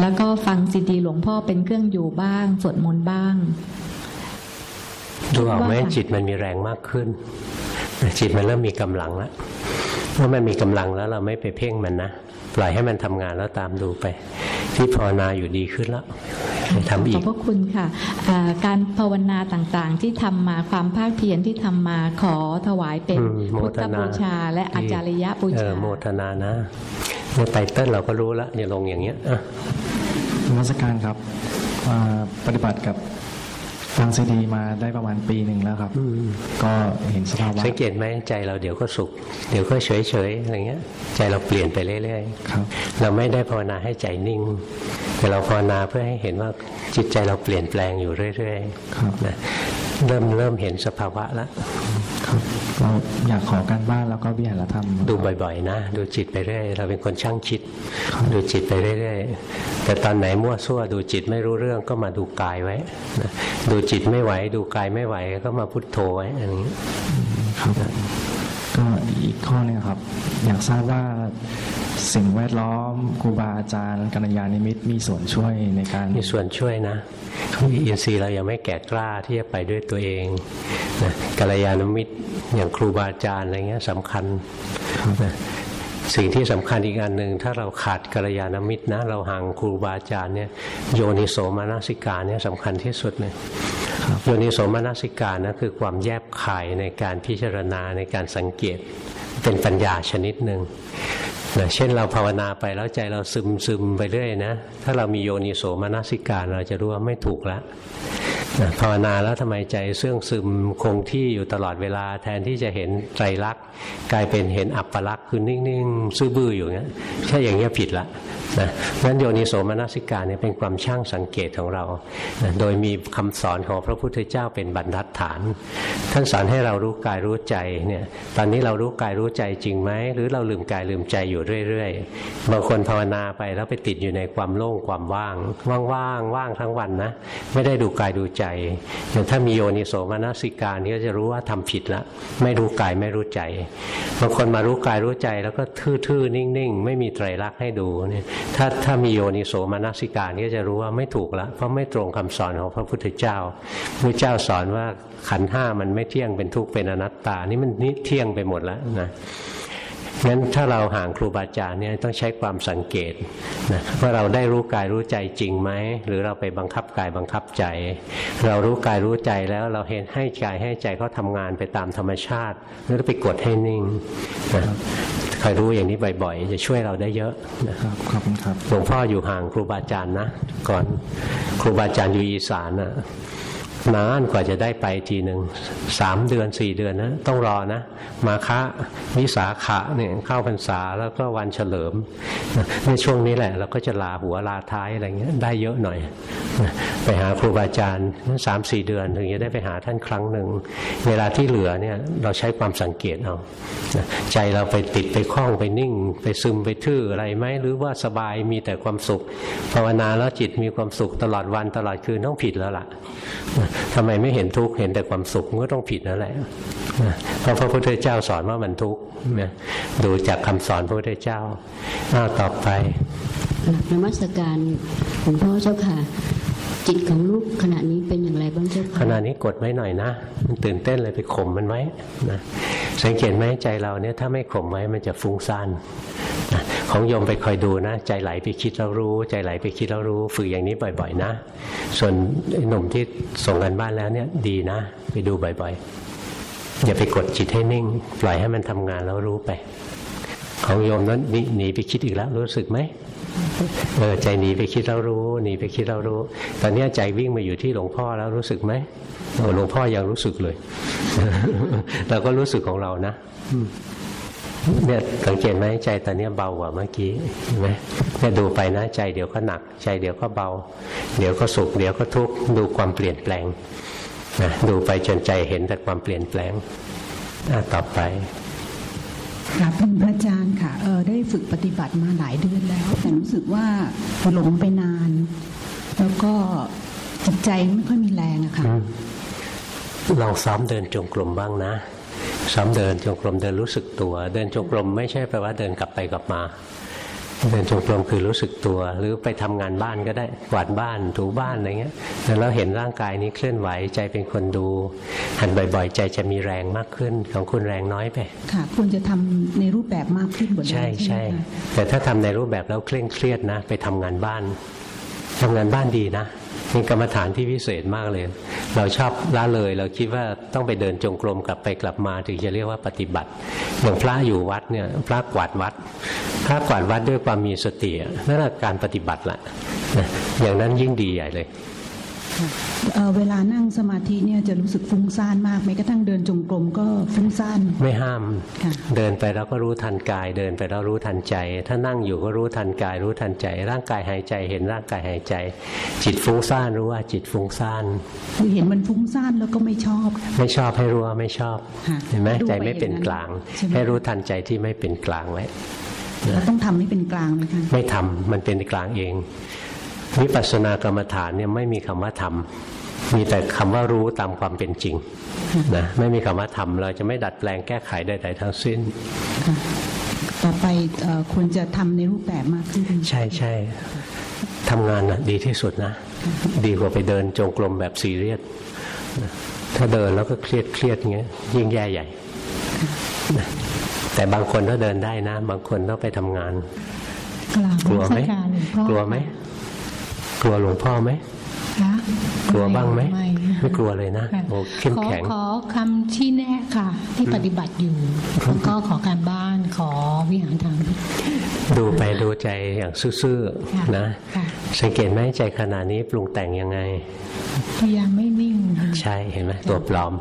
แล้วก็ฟังซีดีหลวงพ่อเป็นเครื่องอยู่บ้างสวดมนต์บ้างดูออกไหมว่าค่ะจิตมันมีแรงมากขึ้น จิตมันเริ่มมีกำลังแล้วเมื่อมันมีกำลังแล้วเราไม่ไปเพ่งมันนะปล่อยให้มันทำงานแล้วตามดูไป ที่ภาวนาอยู่ดีขึ้นแล้วไปทำอีขอกบพระคุณค่ะอ่าการภาวนาต่างๆ ที่ทำมาความภาคเพียรที่ทำมาขอถวายเป็นอืมโมพุททธนาบูชา และอาจารยบูเอชาอโมทนานะ เนี่ยไตเติ้ลเราก็รู้แล้วอย่าลงอย่างเงี้ยอะนมัสการครับอ่าปฏิบัติกับฟังซีดีมาได้ประมาณปีหนึ่งแล้วครับก็เห็นสภาวะสังเกตไหมใจเราเดี๋ยวก็สุข เดี๋ยวก็เฉยเฉยๆอะไรเงี้ย ใจเราเปลี่ยนไปเรื่อยครับๆเราไม่ได้ภาวนาให้ใจนิ่ง แต่เราภาวนาเพื่อให้เห็นว่าจิตใจเราเปลี่ยนแปลงอยู่เรื่อยครับๆนะเริ่มเริ่มเห็นสภาวะแล้วครับ เราอยากขอการบ้านแล้วก็วิหารธรรม ดูบ่อยๆ นะ ดูจิตไปเรื่อยเราเป็นคนช่างคิด ดูจิตไปเรื่อยๆแต่ตอนไหนมั่วซั่วดูจิตไม่รู้เรื่องก็มาดูกายไว้นะดูจิตไม่ไหว ดูกายไม่ไหวก็มาพุทโธไว้อันนี้ครับก็อีกข้อหนึงครับ อยากทราบว่าสิ่งแวดล้อมครูบาอาจารย์กัลยาณมิตรมีส่วนช่วยในการมีส่วนช่วยนะอินทรีย์เรายังไม่แก่กล้าที่จะไปด้วยตัวเองนะกัลยาณมิตร อย่างครูบาอาจารย์อะไรเงี้ยสำคัญสิ่งที่สำคัญอีกอันหนึ่งถ้าเราขาดกัลยาณมิตรนะ เราห่างครูบาอาจารย์เนี่ยโยนิโสมนสิกาเนี่ยสำคัญที่สุดเลยโยนิโสมนสิกานะคือความแยบคายในการพิจารณาในการสังเกตเป็นปัญญาชนิดหนึ่งนะเช่นเราภาวนาไปแล้วใจเราซึมซึมไปเรื่อยนะ ถ้าเรามีโยนิโสมนสิการเราจะรู้ว่าไม่ถูกแล้ว ภาวนาแล้วทำไมใจเสื่องซึมคงที่อยู่ตลอดเวลา แทนที่จะเห็นไตรลักษณ์กลายเป็นเห็นอัปปลักษณ์คือนิ่งๆซื่อบื้ออยู่เงี้ยใช่อย่างเงี้ยผิดละ นะนั้นโยนิโสมนสิการเนี่ยเป็นความช่างสังเกตของเรานะโดยมีคำสอนของพระพุทธเจ้าเป็นบรรทัดฐาน ท่านสอนให้เรารู้กายรู้ใจเนี่ยตอนนี้เรารู้กายรู้ใจจริงไหมหรือเราลืมกายลืมใจอยู่เรื่อยๆบางคนภาวนาไปแล้วไปติดอยู่ในความโล่งความว่าง ว่างๆว่างทั้งวันนะไม่ได้ดูกายดูใจอย่ถ้ามีโยนิโสมนสิการนี่ก็จะรู้ว่าทำผิดละไม่รู้กายไม่รู้ใจบางคนมารู้กายรู้ใจแล้วก็ทื่อๆนิ่งๆ ไม่มีไตรลักษณ์ให้ดูเนี่ยถ้าถ้ามีโยนิโสมนสิการนี่ก็จะรู้ว่าไม่ถูกละเพราะไม่ตรงคำสอนของพระพุทธเจ้าพระเจ้าสอนว่าขันห้ามันไม่เที่ยงเป็นทุกข์เป็นอนัตตา นี่มันนิเที่ยงไปหมดแล้วนะ งั้นถ้าเราห่างครูบาอาจารย์เนี่ยต้องใช้ความสังเกตนะว่าเราได้รู้กายรู้ใจจริงไหมหรือเราไปบังคับกายบังคับใจ เรารู้กายรู้ใจแล้วเราเห็นให้กายให้ใจเขาทำงานไปตามธรรมชาติหรือไปกดให้นิ่งนะคอยรู้อย่างนี้บ่อยๆ จะช่วยเราได้เยอะนะครับขอบคุณครับหลวงพ่ออยู่ห่างครูบาอาจารย์นะ ก่อนครูบาอาจารย์อยู่อีสานนะ นานกว่าจะได้ไปทีหนึ่งสามเดือนสี่เดือนนะต้องรอนะ มาคะวิสาขะเนี่ยเข้าพรรษาแล้วก็วันเฉลิมในช่วงนี้แหละ เราก็จะลาหัวลาท้ายอะไรเงี้ยได้เยอะหน่อย ไปหาครูบาอาจารย์สามสี่เดือนถึงจะได้ไปหาท่านครั้งหนึ่งเวลาที่เหลือเนี่ยเราใช้ความสังเกตเอาใจเราไปติดไปคล้องไปนิ่ง ไปซึมไปทื่ออะไรไหมหรือว่าสบายมีแต่ความสุข ภาวนาแล้วจิตมีความสุขตลอดวันตลอดคืนต้องผิดแล้วล่ะทำไมไม่เห็นทุกข์เห็นแต่ความสุขมันก็ต้องผิดนั่นแหละเพราะพระพุทธเจ้าสอนว่ามันทุกข์ดูจากคำสอนพระพุทธเจ้าอ้าวต่อไปนมัสการหลวงพ่อเจ้าค่ะ จิตของลูกขณะนี้เป็นอย่างไรบ้างเจ้าขค่ะณะนี้กดไว้หน่อยนะ มันตื่นเต้นเลยไปข่มมันไว้นะสังเกตไหมใจเราเนี่ยถ้าไม่ข่มไว้มันจะฟุ้งซ่านนะ ของโยมไปคอยดูนะ ใจไหลไปคิดแล้วรู้ ใจไหลไปคิดแล้วรู้ ฝึกอย่างนี้บ่อย ๆ นะ ส่วนหนุ่มที่ส่งกันบ้านแล้วเนี่ยดีนะ ไปดูบ่อยๆอย่าไปกดจิตให้นิ่ง ปล่อยให้มันทำงานแล้วรู้ไป ของโยมนั้นหนีไปคิดอีกแล้วรู้สึกไหมเออใจหนีไปคิดแล้วรู้หนีไปคิดแล้วรู้ ตอนนี้ใจวิ่งมาอยู่ที่หลวงพ่อแล้วรู้สึกไหมโอ้หลวงพ่อยังรู้สึกเลยเราก็รู้สึกของเรานะอื เนี่ยสังเกตไหมใจตอนนี้เบากว่าเมื่อกี้เห็นไหมเนี่ยดูไปนะใจเดี๋ยวก็หนัก ใจเดี๋ยวก็เบา เดี๋ยวก็สุขเดี๋ยวก็ทุกข์ดูความเปลี่ยนแปลงนะดูไปจนใจเห็นแต่ความเปลี่ยนแปลงต่อไปค่ะเป็นพระอาจารย์ค่ะเออได้ฝึกปฏิบัติมาหลายเดือนแล้ว แต่รู้สึกว่าหลงไปนาน แล้วก็จิตใจไม่ค่อยมีแรงอะค่ะลองซ้อมเดินจงกรมบ้างนะ ซ้อมเดินจงกรมเดินรู้สึกตัว เดินจงกรมไม่ใช่แปลว่าเดินกลับไปกลับมา เดินจงกรมคือรู้สึกตัว หรือไปทำงานบ้านก็ได้กวาดบ้านถูบ้านอะไรเงี้ยแล้วเห็นร่างกายนี้เคลื่อนไหวใจเป็นคนดู หันบ่อยๆ ใจจะมีแรงมากขึ้นของคุณแรงน้อยไปค่ะควรจะทำในรูปแบบมากขึ้นกว่าเดิมใช่ใช่ใช่ไหมคะแต่ถ้าทำในรูปแบบแล้วเคร่งเครียดนะ ไปทำงานบ้านทำงานบ้านดีนะ เป็นกรรมฐานที่พิเศษมากเลย เราชอบละเลย เราคิดว่าต้องไปเดินจงกรมกลับไปกลับมาถึงจะเรียกว่าปฏิบัติอย่างพระอยู่วัดเนี่ยพระกวาดวัด พระกวาดวัดด้วยความมีสตินั่นแหละการปฏิบัติละอย่างนั้นยิ่งดีใหญ่เลย เอ่อเวลานั่งสมาธิเนี่ยจะรู้สึกฟุ้งซ่านมากแม้กระทั่งเดินจงกรมก็ฟุ้งซ่านไม่ห้ามค่ะเดินไปแล้วก็รู้ทันกาย เดินไปแล้วรู้ทันใจ ถ้านั่งอยู่ก็รู้ทันกาย รู้ทันใจ ร่างกายหายใจเห็นร่างกายหายใจ จิตฟุ้งซ่านรู้ว่าจิตฟุ้งซ่านคือเห็นมันฟุ้งซ่านแล้วก็ไม่ชอบ ไม่ชอบให้รู้ว่าไม่ชอบค่ะเห็นไหมดูไปใจไม่เป็นกลางอย่างนั้นใช่ไหมให้รู้ทันใจที่ไม่เป็นกลางไว้เราต้องทำให้เป็นกลางเลยค่ะไม่ทำมันเป็นกลางเอง วิปัสสนากรรมฐานเนี่ยไม่มีคำว่าทำมีแต่คำว่ารู้ตามความเป็นจริงนะไม่มีคำว่าทำเราจะไม่ดัดแปลงแก้ไขใดๆทั้งสิ้น ต่อไปเอ่อควรจะทำในรูปแบบมากขึ้น ใช่ใช่ทำงานนะดีที่สุดนะ ดีกว่าไปเดินจงกรมแบบซีเรียสนะถ้าเดินแล้วก็เครียดเครียดอย่างเงี้ยยิ่งแย่ใหญ่นะแต่บางคนก็เดินได้นะ บางคนต้องไปทำงานกราบกลัวไหมนมัสการหลวงพ่อกลัวไหมก ลัวหลวงพ่อไหมคะกลัวบ้างไหมไม่ไม่กลัวเลยนะค่ะโอ้เข้มขอแข็งขอคำชี้แนะค่ะ ที่ปฏิบัติอยู่แล้วก็ขอการบ้านขอวิหารธรรมดูไปดูใจอย่างซื่อค่ะๆนะค่ะสังเกตไหมใจขณะนี้ปรุงแต่งยังไงพยายามไม่นิ่งค่ะใช่เห็นไหมตัวปลอม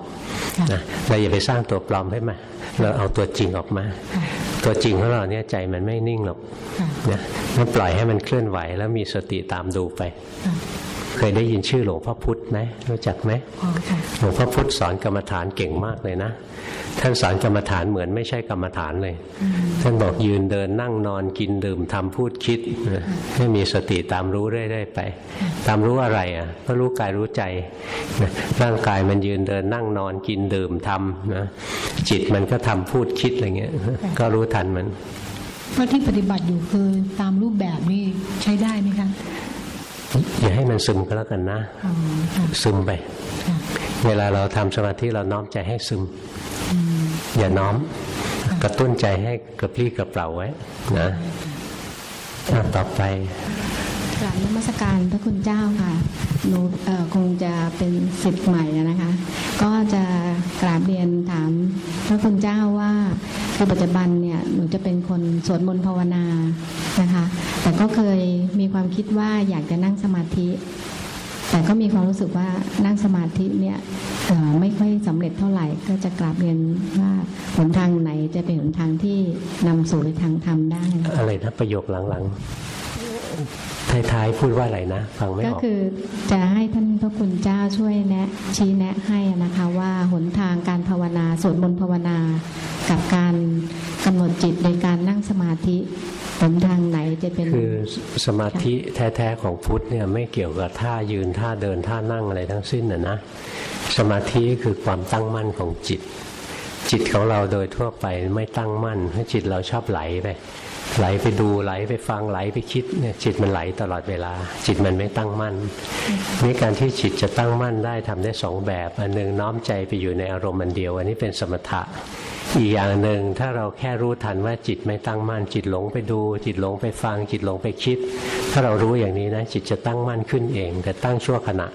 นะเราอย่าไปสร้างตัวปลอมให้มาเราเอาตัวจริงออกมา ตัวจริงของเราเนี่ยใจมันไม่นิ่งหรอกค่ะนะมันปล่อยให้มันเคลื่อนไหว แล้วมีสติตามดูไป ยได้ยินชื่อหลวงพ่อพุธไหมรู้จักไหมอ๋อค่ะหลวงพ่อพุธสอนกรรมฐานเก่งมากเลยนะ ท่านสอนกรรมฐานเหมือนไม่ใช่กรรมฐานเลย ท่านบอกยืนเดินนั่งนอนกินดื่มทำพูดคิดนะให้มีสติตามรู้เรื่อยๆไป ตามรู้อะไรอะก็รู้กายรู้ใจนะร่างกายมันยืนเดินนั่งนอนกินดื่มทำนะจิตมันก็ทำพูดคิดอะไรเงี้ย ก็รู้ทันมันเพราะที่ปฏิบัติอยู่คือตามรูปแบบนี่ใช้ได้ไหมคะ อย่าให้มันซึมก็แล้วกันนะอ๋อค่ะซึมไปค่ะเวลาเราทำสมาธิเราน้อมใจให้ซึมอืมอย่าน้อม กระตุ้นใจให้กระปรี้กระเปร่าไว้นะอะต่อไปกราบนมัสการพระคุณเจ้าค่ะ หนูเอ่อคงจะเป็นสิทธิ์ใหม่นะคะ ก็จะกราบเรียนถามพระคุณเจ้าว่าคือปัจจุบันเนี่ยหนูจะเป็นคนสวดมนต์ภาวนา นะคะ แต่ก็เคยมีความคิดว่าอยากจะนั่งสมาธิ แต่ก็มีความรู้สึกว่านั่งสมาธิเนี่ยเอ่อไม่ค่อยสำเร็จเท่าไหร่ก็จะกราบเรียนว่าหนทางไหนจะเป็นหนทางที่นำสู่ทางธรรมได้ อะไรนะประโยคหลังๆท้ายๆพูดว่าอะไรนะฟังไม่ก็ออกคือจะให้ท่านพระคุณเจ้าช่วยแนะ ชี้แนะให้นะคะว่าหนทางการภาวนาสวดมนต์ภาวนา กับการกำหนดจิตในการนั่งสมาธิ หนทางไหนจะเป็นคือสมาธิแท้ๆของพุทธเนี่ยไม่เกี่ยวกับท่ายืนท่าเดินท่านั่งอะไรทั้งสิ้นนะนะสมาธิคือความตั้งมั่นของจิต จิตของเราโดยทั่วไปไม่ตั้งมั่นเพราะจิตเราชอบไหลไป ไหลไปดูไหลไปฟังไหลไปคิดเนี่ยจิตมันไหลตลอดเวลา จิตมันไม่ตั้งมั่นนี่การที่จิตจะตั้งมั่นได้ทำได้สองแบบ อันหนึ่งน้อมใจไปอยู่ในอารมณ์อันเดียว อันนี้เป็นสมถะ อีกอย่างหนึ่งถ้าเราแค่รู้ทันว่าจิตไม่ตั้งมั่น จิตหลงไปดู จิตหลงไปฟัง จิตหลงไปคิด ถ้าเรารู้อย่างนี้นะจิตจะตั้งมั่นขึ้นเอง แต่ตั้งชั่วขณะ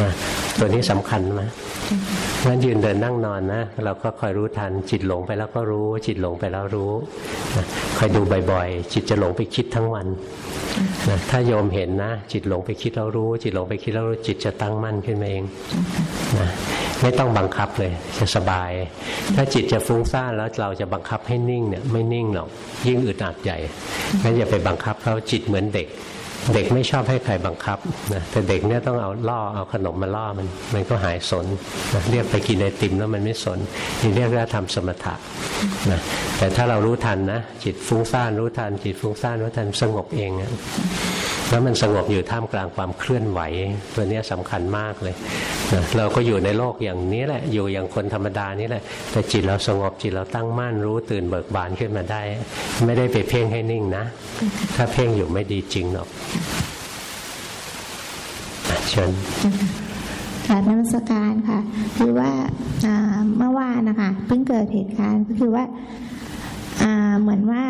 นะตัวนี้สำคัญไหมงั้นยืนเดินนั่งนอนนะเราก็คอยรู้ทันจิตหลงไปแล้วก็รู้ จิตหลงไปแล้วรู้คอยดูบบ่อยๆ จิตจะหลงไปคิดทั้งวันนะถ้าโยมเห็นนะ จิตหลงไปคิดแล้วรู้ จิตหลงไปคิดแล้วรู้จิตจะตั้งมั่นขึ้นมาเองนะไม่ต้องบังคับเลย จะสบาย ถ้าจิตจะฟุ้งซ่านแล้วเราจะบังคับให้นิ่งเนี่ยไม่นิ่งหรอกยิ่งอึดอัดใหญ่งั้นอย่าไปบังคับเขาจิตเหมือนเด็ก เด็กไม่ชอบให้ใครบังคับนะแต่เด็กเนี่ยต้องเอาล่อเอาขนมมาล่อมันมันก็หายสนนะเรียกไปกินไอติมแล้วมันไม่สนนี่เรียกว่าทำสมถะนะแต่ถ้าเรารู้ทันนะจิตฟุ้งซ่านรู้ทัน จิตฟุ้งซ่านรู้ทันสงบเองนะ แล้วมันสงบอยู่ท่ามกลางความเคลื่อนไหว ตัวนี้สำคัญมากเลยนะเราก็อยู่ในโลกอย่างนี้แหละ อยู่อย่างคนธรรมดานี่แหละ แต่จิตเราสงบจิตเราตั้งมั่นรู้ตื่นเบิกบานขึ้นมาได้ ไม่ได้ไปเพ่งให้นิ่งนะ ถ้าเพ่งอยู่ไม่ดีจริงหรอกเชิญกรานมัสการค่ะคือว่าเมื่อวานนะคะเพิ่งเกิดเหตุการณ์ก็คือว่าเหมือนว่า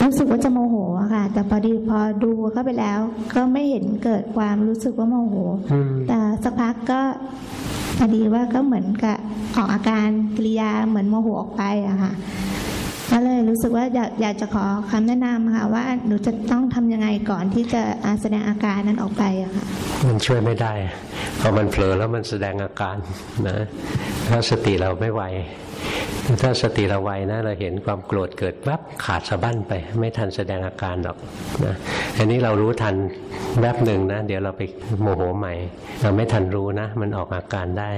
รู้สึกว่าจะโมโหอะค่ะ แต่พอดีพอดูเข้าไปแล้ว ก็ไม่เห็นเกิดความรู้สึกว่าโมโห แต่สักพักก็พอดีว่าก็เหมือนกับออกอาการกิริยาเหมือนโมโหออกไปอะค่ะ ก็เลยรู้สึกว่าอยากอยากจะขอคำแนะนำค่ะว่าหนูจะต้องทำยังไงก่อนที่จะแสดงอาการนั้นออกไปอะค่ะมันช่วยไม่ได้พอมันเผลอแล้วมันแสดงอาการนะถ้าสติเราไม่ไวถ้าสติเราไวนะเราเห็นความโกรธเกิดปั๊บขาดสะบั้นไป ไม่ทันแสดงอาการหรอกนะอันนี้เรารู้ทันแวบหนึ่งนะ เดี๋ยวเราไปโมโหใหม่ เราไม่ทันรู้นะ มันออกอาการได้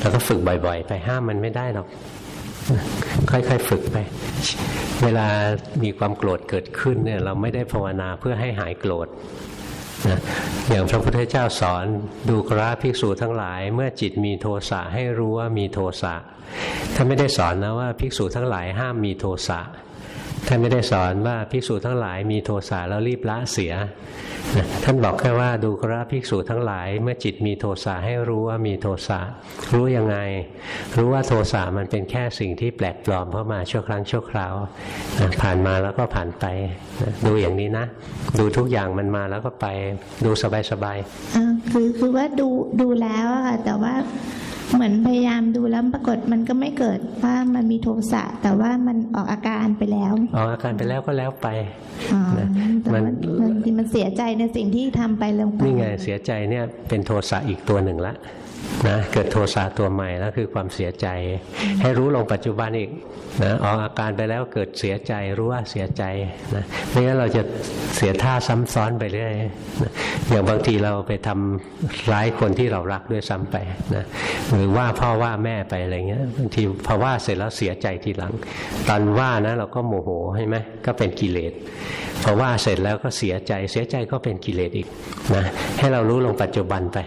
เราก็ฝึกบ่อยๆ ไปห้ามมันไม่ได้หรอก ค่อยๆฝึกไป เวลามีความโกรธเกิดขึ้นเนี่ยเราไม่ได้ภาวนาเพื่อให้หายโกรธนะอย่างพระพุทธเจ้าสอนดูกราภิกษุทั้งหลาย เมื่อจิตมีโทสะให้รู้ว่ามีโทสะท่านไม่ได้สอนนะว่าภิกษุทั้งหลายห้ามมีโทสะ ท่านไม่ได้สอนว่าภิกษุทั้งหลายมีโทสะแล้วรีบละเสีย ท่านบอกแค่ว่าดูกราภิกษุทั้งหลาย เมื่อจิตมีโทสะให้รู้ว่ามีโทสะรู้ยังไง รู้ว่าโทสะมันเป็นแค่สิ่งที่แปลกปลอมเข้ามาชั่วครั้งชั่วคราวผ่านมาแล้วก็ผ่านไปดูอย่างนี้นะ ดูทุกอย่างมันมาแล้วก็ไปดูสบายๆคือคือว่าดูดูแล้วค่ะแต่ว่า เหมือนพยายามดูแล้วปรากฏมันก็ไม่เกิดว่ามันมีโทสะแต่ว่ามันออกอาการไปแล้วออกอาการไปแล้วก็แล้วไปมันมันมันเสียใจในสิ่งที่ทำไปลงไปนี่ไงเสียใจเนี่ยเป็นโทสะอีกตัวหนึ่งละ นะเกิดโทสะตัวใหม่แล้วคือความเสียใจ ให้รู้ลงปัจจุบันอีกนะออกอาการไปแล้วเกิดเสียใจรู้ว่าเสียใจนะไม่งั้นเราจะเสียท่าซ้ำซ้อนไปเรื่อยนะอย่างบางทีเราไปทำร้ายคนที่เรารักด้วยซ้ำไปนะหรือว่าพ่อว่าแม่ไปอะไรเงี้ยบางทีพอว่าเสร็จแล้วเสียใจทีหลัง ตอนว่านะเราก็โมโหใช่ไหมก็เป็นกิเลสพอว่าเสร็จแล้วก็เสียใจเสียใจก็เป็นกิเลสอีกนะให้เรารู้ลงปัจจุบันไป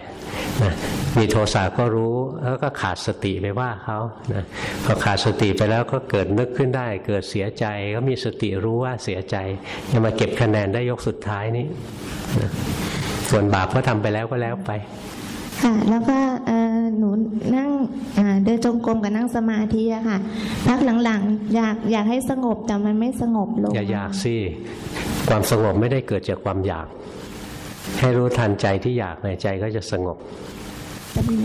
นะมีโทสะก็รู้แล้วก็ขาดสติไปว่าเขานะพอขาดสติไปแล้วก็เกิดนึกขึ้นได้ เกิดเสียใจก็มีสติรู้ว่าเสียใจจะมาเก็บคะแนนได้ยกสุดท้ายนี้นะส่วนบาปก็ทำไปแล้วก็แล้วไปค่ะแล้วก็หนูนั่งเดินจงกรมกับนั่งสมาธิอะค่ะพักหลังๆอยากอยากให้สงบแต่มันไม่สงบลงอย่าอยากสิความสงบไม่ได้เกิดจากความอยาก ให้รู้ทันใจที่อยากในใจก็จะสงบ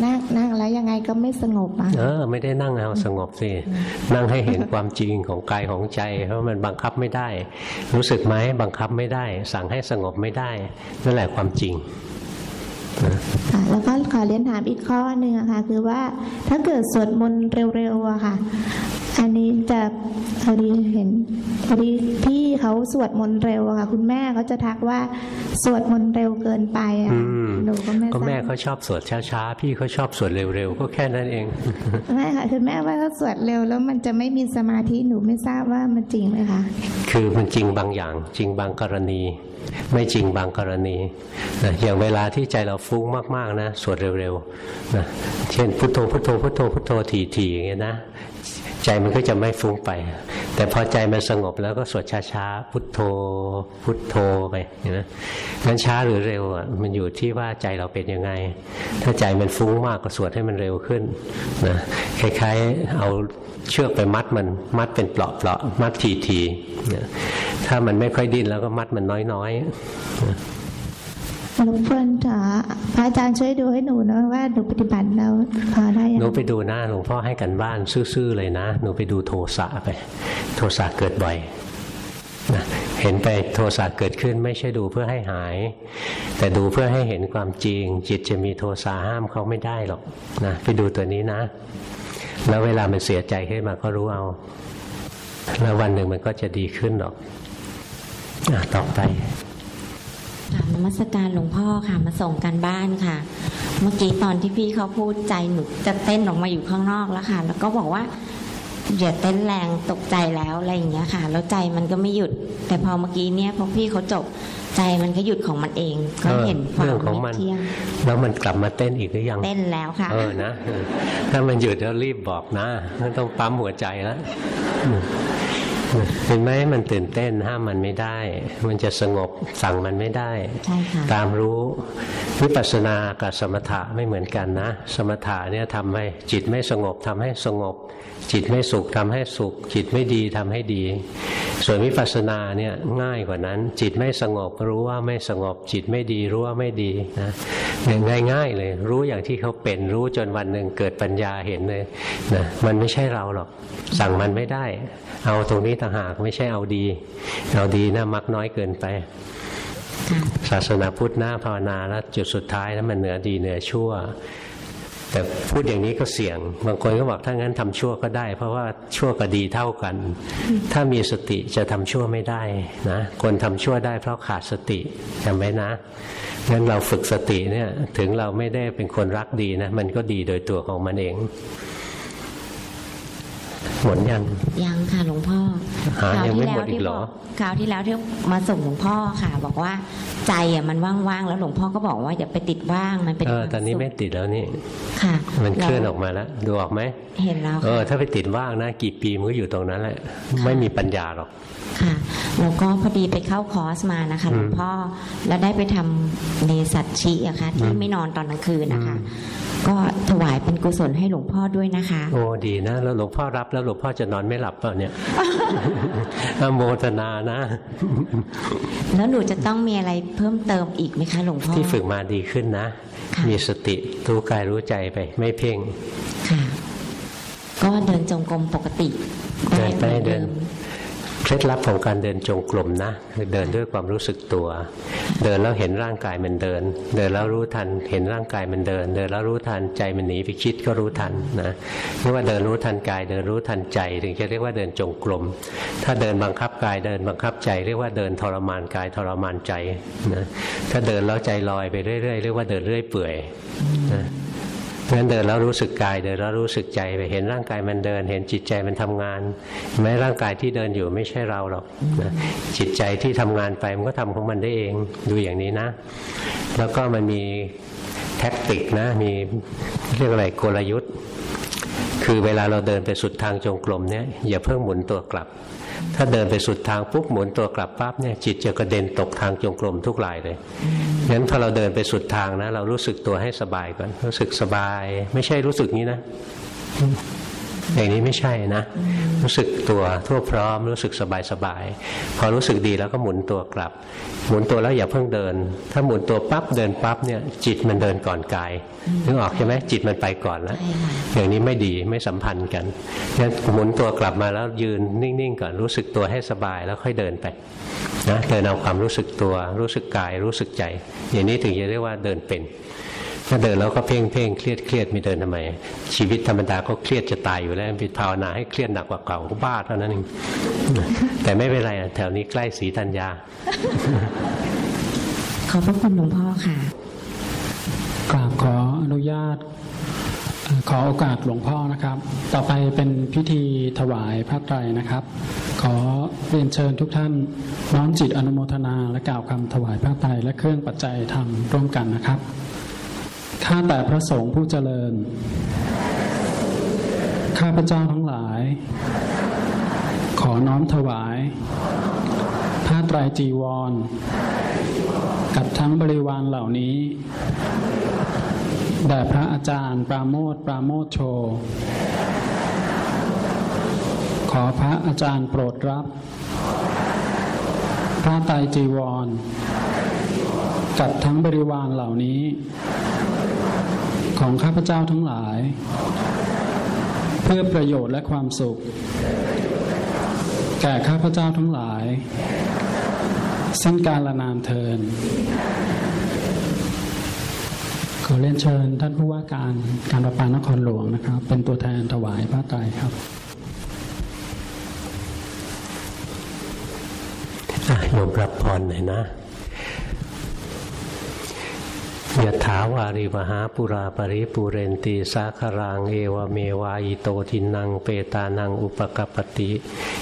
นั่งนั่งแล้วยังไงก็ไม่สงบอะเออไม่ได้นั่งเอาสงบสินั่งให้เห็นความจริงของกายของใจ เพราะมันบังคับไม่ได้ รู้สึกไหมบังคับไม่ได้ สั่งให้สงบไม่ได้นั่นแหละความจริงแล้วก็ขอเรียนถามอีกข้อหนึ่งค่ะ คือว่าถ้าเกิดสวดมนต์เร็วๆอะค่ะ อันนี้จะพอดีเห็นพอดีพี่เขาสวดมนต์เร็วอะค่ะ คุณแม่เขาจะทักว่าสวดมนต์เร็วเกินไปอะหนูก็ไม่ก็แม่เขาชอบสวดช้าๆพี่เขาชอบสวดเร็วๆก็แค่นั้นเองไม่ค่ะคือแม่ว่าถ้าสวดเร็วแล้วมันจะไม่มีสมาธิหนูไม่ทราบว่ามันจริงไหมคะคือมันจริงบางอย่าง จริงบางกรณี ไม่จริงบางกรณีนะอย่างเวลาที่ใจเราฟุ้งมากๆนะสวดเร็วๆนะเช่นพุทโธพุทโธพุทโธพุทโธทีๆอย่างเงี้ยนะ ใจมันก็จะไม่ฟุ้งไป แต่พอใจมันสงบแล้วก็สวดช้าๆ พุทโธ พุทโธไปนะงั้นช้าหรือเร็วอะมันอยู่ที่ว่าใจเราเป็นยังไง ถ้าใจมันฟุ้งมากก็สวดให้มันเร็วขึ้นนะคล้ายๆเอาเชือกไปมัดมันมัดเป็นเปลาะๆมัดทีๆถ้ามันไม่ค่อยดิ้นแล้วก็มัดมันน้อยๆ หลวงพ่อจ๋าพระอาจารย์ช่วยดูให้หนูนะว่าหนูปฏิบัติแล้วพอได้ยังหนูไปดูหน้าหลวงพ่อให้กันบ้านซื่อๆเลยนะ หนูไปดูโทสะไป โทสะเกิดบ่อยนะเห็นไปโทสะเกิดขึ้นไม่ใช่ดูเพื่อให้หาย แต่ดูเพื่อให้เห็นความจริง จิตจะมีโทสะห้ามเขาไม่ได้หรอกนะไปดูตัวนี้นะ แล้วเวลามันเสียใจขึ้นมาก็รู้เอา แล้ววันหนึ่งมันก็จะดีขึ้นหรอกอต่อไป กราบนมัสการหลวงพ่อค่ะ มาส่งกันบ้านค่ะ เมื่อกี้ตอนที่พี่เขาพูดใจหนูจะเต้นออกมาอยู่ข้างนอกแล้วค่ะ แล้วก็บอกว่าอย่าเต้นแรงตกใจแล้วอะไรอย่างเงี้ยค่ะ แล้วใจมันก็ไม่หยุด แต่พอเมื่อกี้เนี่ยพอพี่เขาจบใจมันก็หยุดของมันเอง ก็เห็นความไม่เที่ยงแล้วมันกลับมาเต้นอีกหรือยังเต้นแล้วค่ะ เออนะถ้ามันหยุดแล้วรีบบอกนะต้องปั๊มหัวใจแล้ว เห็นไหมมันตื่นเต้นห้ามมันไม่ได้ มันจะสงบสั่งมันไม่ได้ ตามรู้วิปัสสนากับสมถะไม่เหมือนกันนะ สมถะเนี่ยทำให้จิตไม่สงบทำให้สงบ จิตไม่สุขทำให้สุข จิตไม่ดีทำให้ดี ส่วนวิปัสสนาเนี่ยง่ายกว่านั้น จิตไม่สงบรู้ว่าไม่สงบจิตไม่ดีรู้ว่าไม่ดีนะง่ายง่ายเลย รู้อย่างที่เขาเป็นรู้จนวันหนึ่งเกิดปัญญาเห็นเลยนะมันไม่ใช่เราหรอก สั่งมันไม่ได้ เอาตรงนี้ต่างหากไม่ใช่เอาดี เอาดีนะมักน้อยเกินไป ศาสนาพุทธหน้าภาวนาแล้วจุดสุดท้ายแล้วมันเหนือดีเหนือชั่ว แต่พูดอย่างนี้ก็เสี่ยง บางคนก็บอกถ้างั้นทำชั่วก็ได้ เพราะว่าชั่วกับดีเท่ากัน ถ้ามีสติจะทำชั่วไม่ได้นะคนทำชั่วได้เพราะขาดสติจำไว้นะงั้นเราฝึกสติเนี่ยถึงเราไม่ได้เป็นคนรักดีนะมันก็ดีโดยตัวของมันเองหมดยังยังค่ะหลวงพ่อคราวที่แล้วที่บอกคราวที่แล้วที่มาส่งหลวงพ่อค่ะ บอกว่าใจอะมันว่างๆแล้วหลวงพ่อก็บอกว่าอย่าไปติดว่างมันเป็นเออตอนนี้ไม่ติดแล้วนี่ค่ะ มันเคลื่อนออกมาแล้วดูออกไหมเห็นแล้วเออถ้าไปติดว่างนะกี่ปีมันก็อยู่ตรงนั้นแหละไม่มีปัญญาหรอกค่ะแล้วก็พอดีไปเข้าคอร์สมานะคะหลวงพ่อแล้วได้ไปทำเนสัตชีอะค่ะที่ไม่นอนตอนกลางคืนนะคะ ก็ถวายเป็นกุศลให้หลวงพ่อด้วยนะคะ โอ้ดีนะแล้วหลวงพ่อรับแล้วหลวงพ่อจะนอนไม่หลับเปล่าเนี่ยโมทนานะ แล้วหนูจะต้องมีอะไรเพิ่มเติมอีกไหมคะหลวงพ่อที่ฝึกมาดีขึ้นนะ มีสติรู้กายรู้ใจไป ไม่เพ่งค่ะก็เดินจงกรมปกติได้เหมือน เคล็ดลับของการเดินจงกรมนะคือเดินด้วยความรู้สึกตัว เดินแล้วเห็นร่างกายมันเดิน เดินแล้วรู้ทันเห็นร่างกายมันเดิน เดินแล้วรู้ทันใจมันหนีไปคิดก็รู้ทันนะเรียกว่าเดินรู้ทันกาย เดินรู้ทันใจ ถึงจะเรียกว่าเดินจงกรมถ้าเดินบังคับกายเดินบังคับใจ เรียกว่าเดินทรมานกายทรมานใจนะถ้าเดินแล้วใจลอยไปเรื่อยๆเรียกว่าเดินเรื่อยเปื่อยนะ เพราะฉะนั้นเดินแล้วรู้สึกกายเดินแล้วรู้สึกใจไปเห็นร่างกายมันเดิน เห็นจิตใจมันทำงานแม้ร่างกายที่เดินอยู่ไม่ใช่เราหรอกนะจิตใจที่ทำงานไปมันก็ทำของมันได้เองดูอย่างนี้นะ แล้วก็มันมีแท็กติกนะมีเรียกอะไรกลยุทธ์ คือเวลาเราเดินไปสุดทางจงกรมเนี่ยอย่าเพิ่งหมุนตัวกลับ ถ้าเดินไปสุดทางปุ๊บหมุนตัวกลับปั๊บเนี่ยจิตจะกระเด็นตกทางจงกรมทุกรายเลยงั้นพอเราเดินไปสุดทางนะ เรารู้สึกตัวให้สบายก่อนรู้สึกสบาย ไม่ใช่รู้สึกนี้นะ อย่างนี้ไม่ใช่นะ รู้สึกตัวทั่วพร้อม รู้สึกสบายสบายพอรู้สึกดีแล้วก็หมุนตัวกลับ หมุนตัวแล้วอย่าเพิ่งเดิน ถ้าหมุนตัวปั๊บเดินปั๊บเนี่ยจิตมันเดินก่อนกายนึกออกใช่ไหมจิตมันไปก่อนแล้วอย่างนี้ไม่ดีไม่สัมพันธ์กันงั้นหมุนตัวกลับมาแล้วยืนนิ่งๆก่อนรู้สึกตัวให้สบายแล้วค่อยเดินไปนะเดินเอาความรู้สึกตัว รู้สึกกายรู้สึกใจ อย่างนี้ถึงจะเรียกว่าเดินเป็น ถ้าเดินแล้วก็เพ่งเพ่งเครียดเครียดมีเดินทำไม ชีวิตธรรมดาก็เครียดจะตายอยู่แล้วไปภาวนาให้เครียดหนักกว่าเก่าก็บ้าเท่านั้นเองแต่ไม่เป็นไรแถวนี้ใกล้สีธัญญา ขอบพระคุณหลวงพ่อค่ะกราบขออนุญาตขอโอกาสหลวงพ่อนะครับ ต่อไปเป็นพิธีถวายพระไตรนะครับ ขอเรียนเชิญทุกท่านน้อมจิตอนุโมทนาและกล่าวคำถวายพระไตรและเครื่องปัจจัยธรรมร่วมกันนะครับ ข้าแต่พระสงฆ์ผู้เจริญ ข้าพระเจ้าทั้งหลาย ขอน้อมถวาย ผ้าไตรจีวร กับทั้งบริวารเหล่านี้แด่พระอาจารย์ปราโมทปราโมทโช ขอพระอาจารย์โปรดรับ พระไตรจีวร กับทั้งบริวารเหล่านี้ ของข้าพเจ้าทั้งหลาย เพื่อประโยชน์และความสุข แก่ข้าพเจ้าทั้งหลายสิ้นการละนามเทินขอเรียนเชิญท่านผู้ว่าการการประปานครหลวงนะครับ เป็นตัวแทนถวายพระไตรครับโยมรับพรหน่อยนะ ยะถาวาริมหาปุราปริปุเรนตีสาครางเอวเมวายโตทินังเปตานังอุปกปติ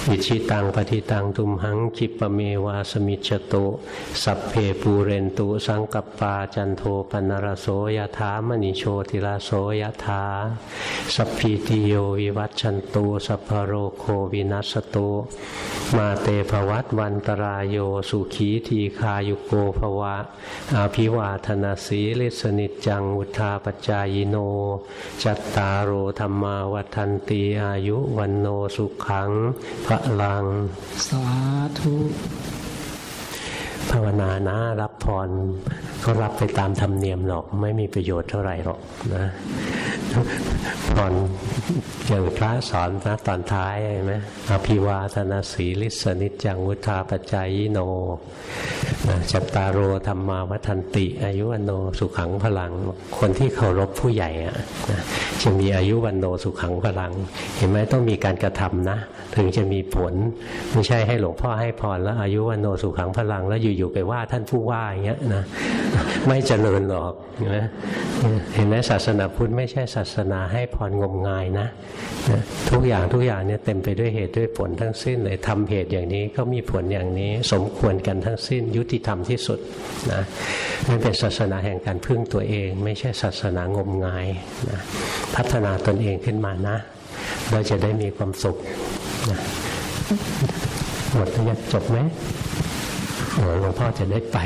อิชิตังปฏิตังตุมหังจิปเมวาสมิจโตสัพเพปูเรนตุสังกปปาจันโทปนรโสยถามณิโชติลาโสยถาสัพพิติโยวิวัตชันตุสัพพโรโควินัสตุมาเตภวัตวันตรายโยสุขีทีคายุโกภวะอาภิวาธนาสีลิสนิจจังอุทาปจายโน จัตตารโอธรรมาวัฒนตีอายุวันโนสุขังพระลัง สาธุ ภาวนานะรับพรก็รับไปตามธรรมเนียมหรอก ไม่มีประโยชน์เท่าไหร่หรอกนะพรอย่างพระสอนนะตอนท้ายเห็นไหมอภิวาทนาสีลิสนิจังวุธาปจายโนนะจัตตารโอธรรมาวัฒนติ อายุวันโนสุขังพลัง คนที่เคารพผู้ใหญ่อะจะมีอายุวันโนสุขังพลัง เห็นไหมต้องมีการกระทำนะ ถึงจะมีผล ไม่ใช่ให้หลวงพ่อให้พรแล้วอายุวันโนสุขังพลังแล้วอยู่ๆไปว่าท่านผู้ว่าอย่างเงี้ยนะไม่เจริญหรอกนะเห็นไหมศาสนาพุทธไม่ใช่ศาสนาให้พรงมงายนะทุกอย่างทุกอย่างเนี่ยเต็มไปด้วยเหตุด้วยผลทั้งสิ้นเลยทำเหตุอย่างนี้ก็มีผลอย่างนี้สมควรกันทั้งสิ้น ยุติธรรมที่สุดนะนั่นเป็นศาสนาแห่งการพึ่งตัวเอง ไม่ใช่ศาสนางมงายนะพัฒนาตนเองขึ้นมานะ เราจะได้มีความสุขนะหมดแล้วจบไหม หลวงพ่อจะได้ไป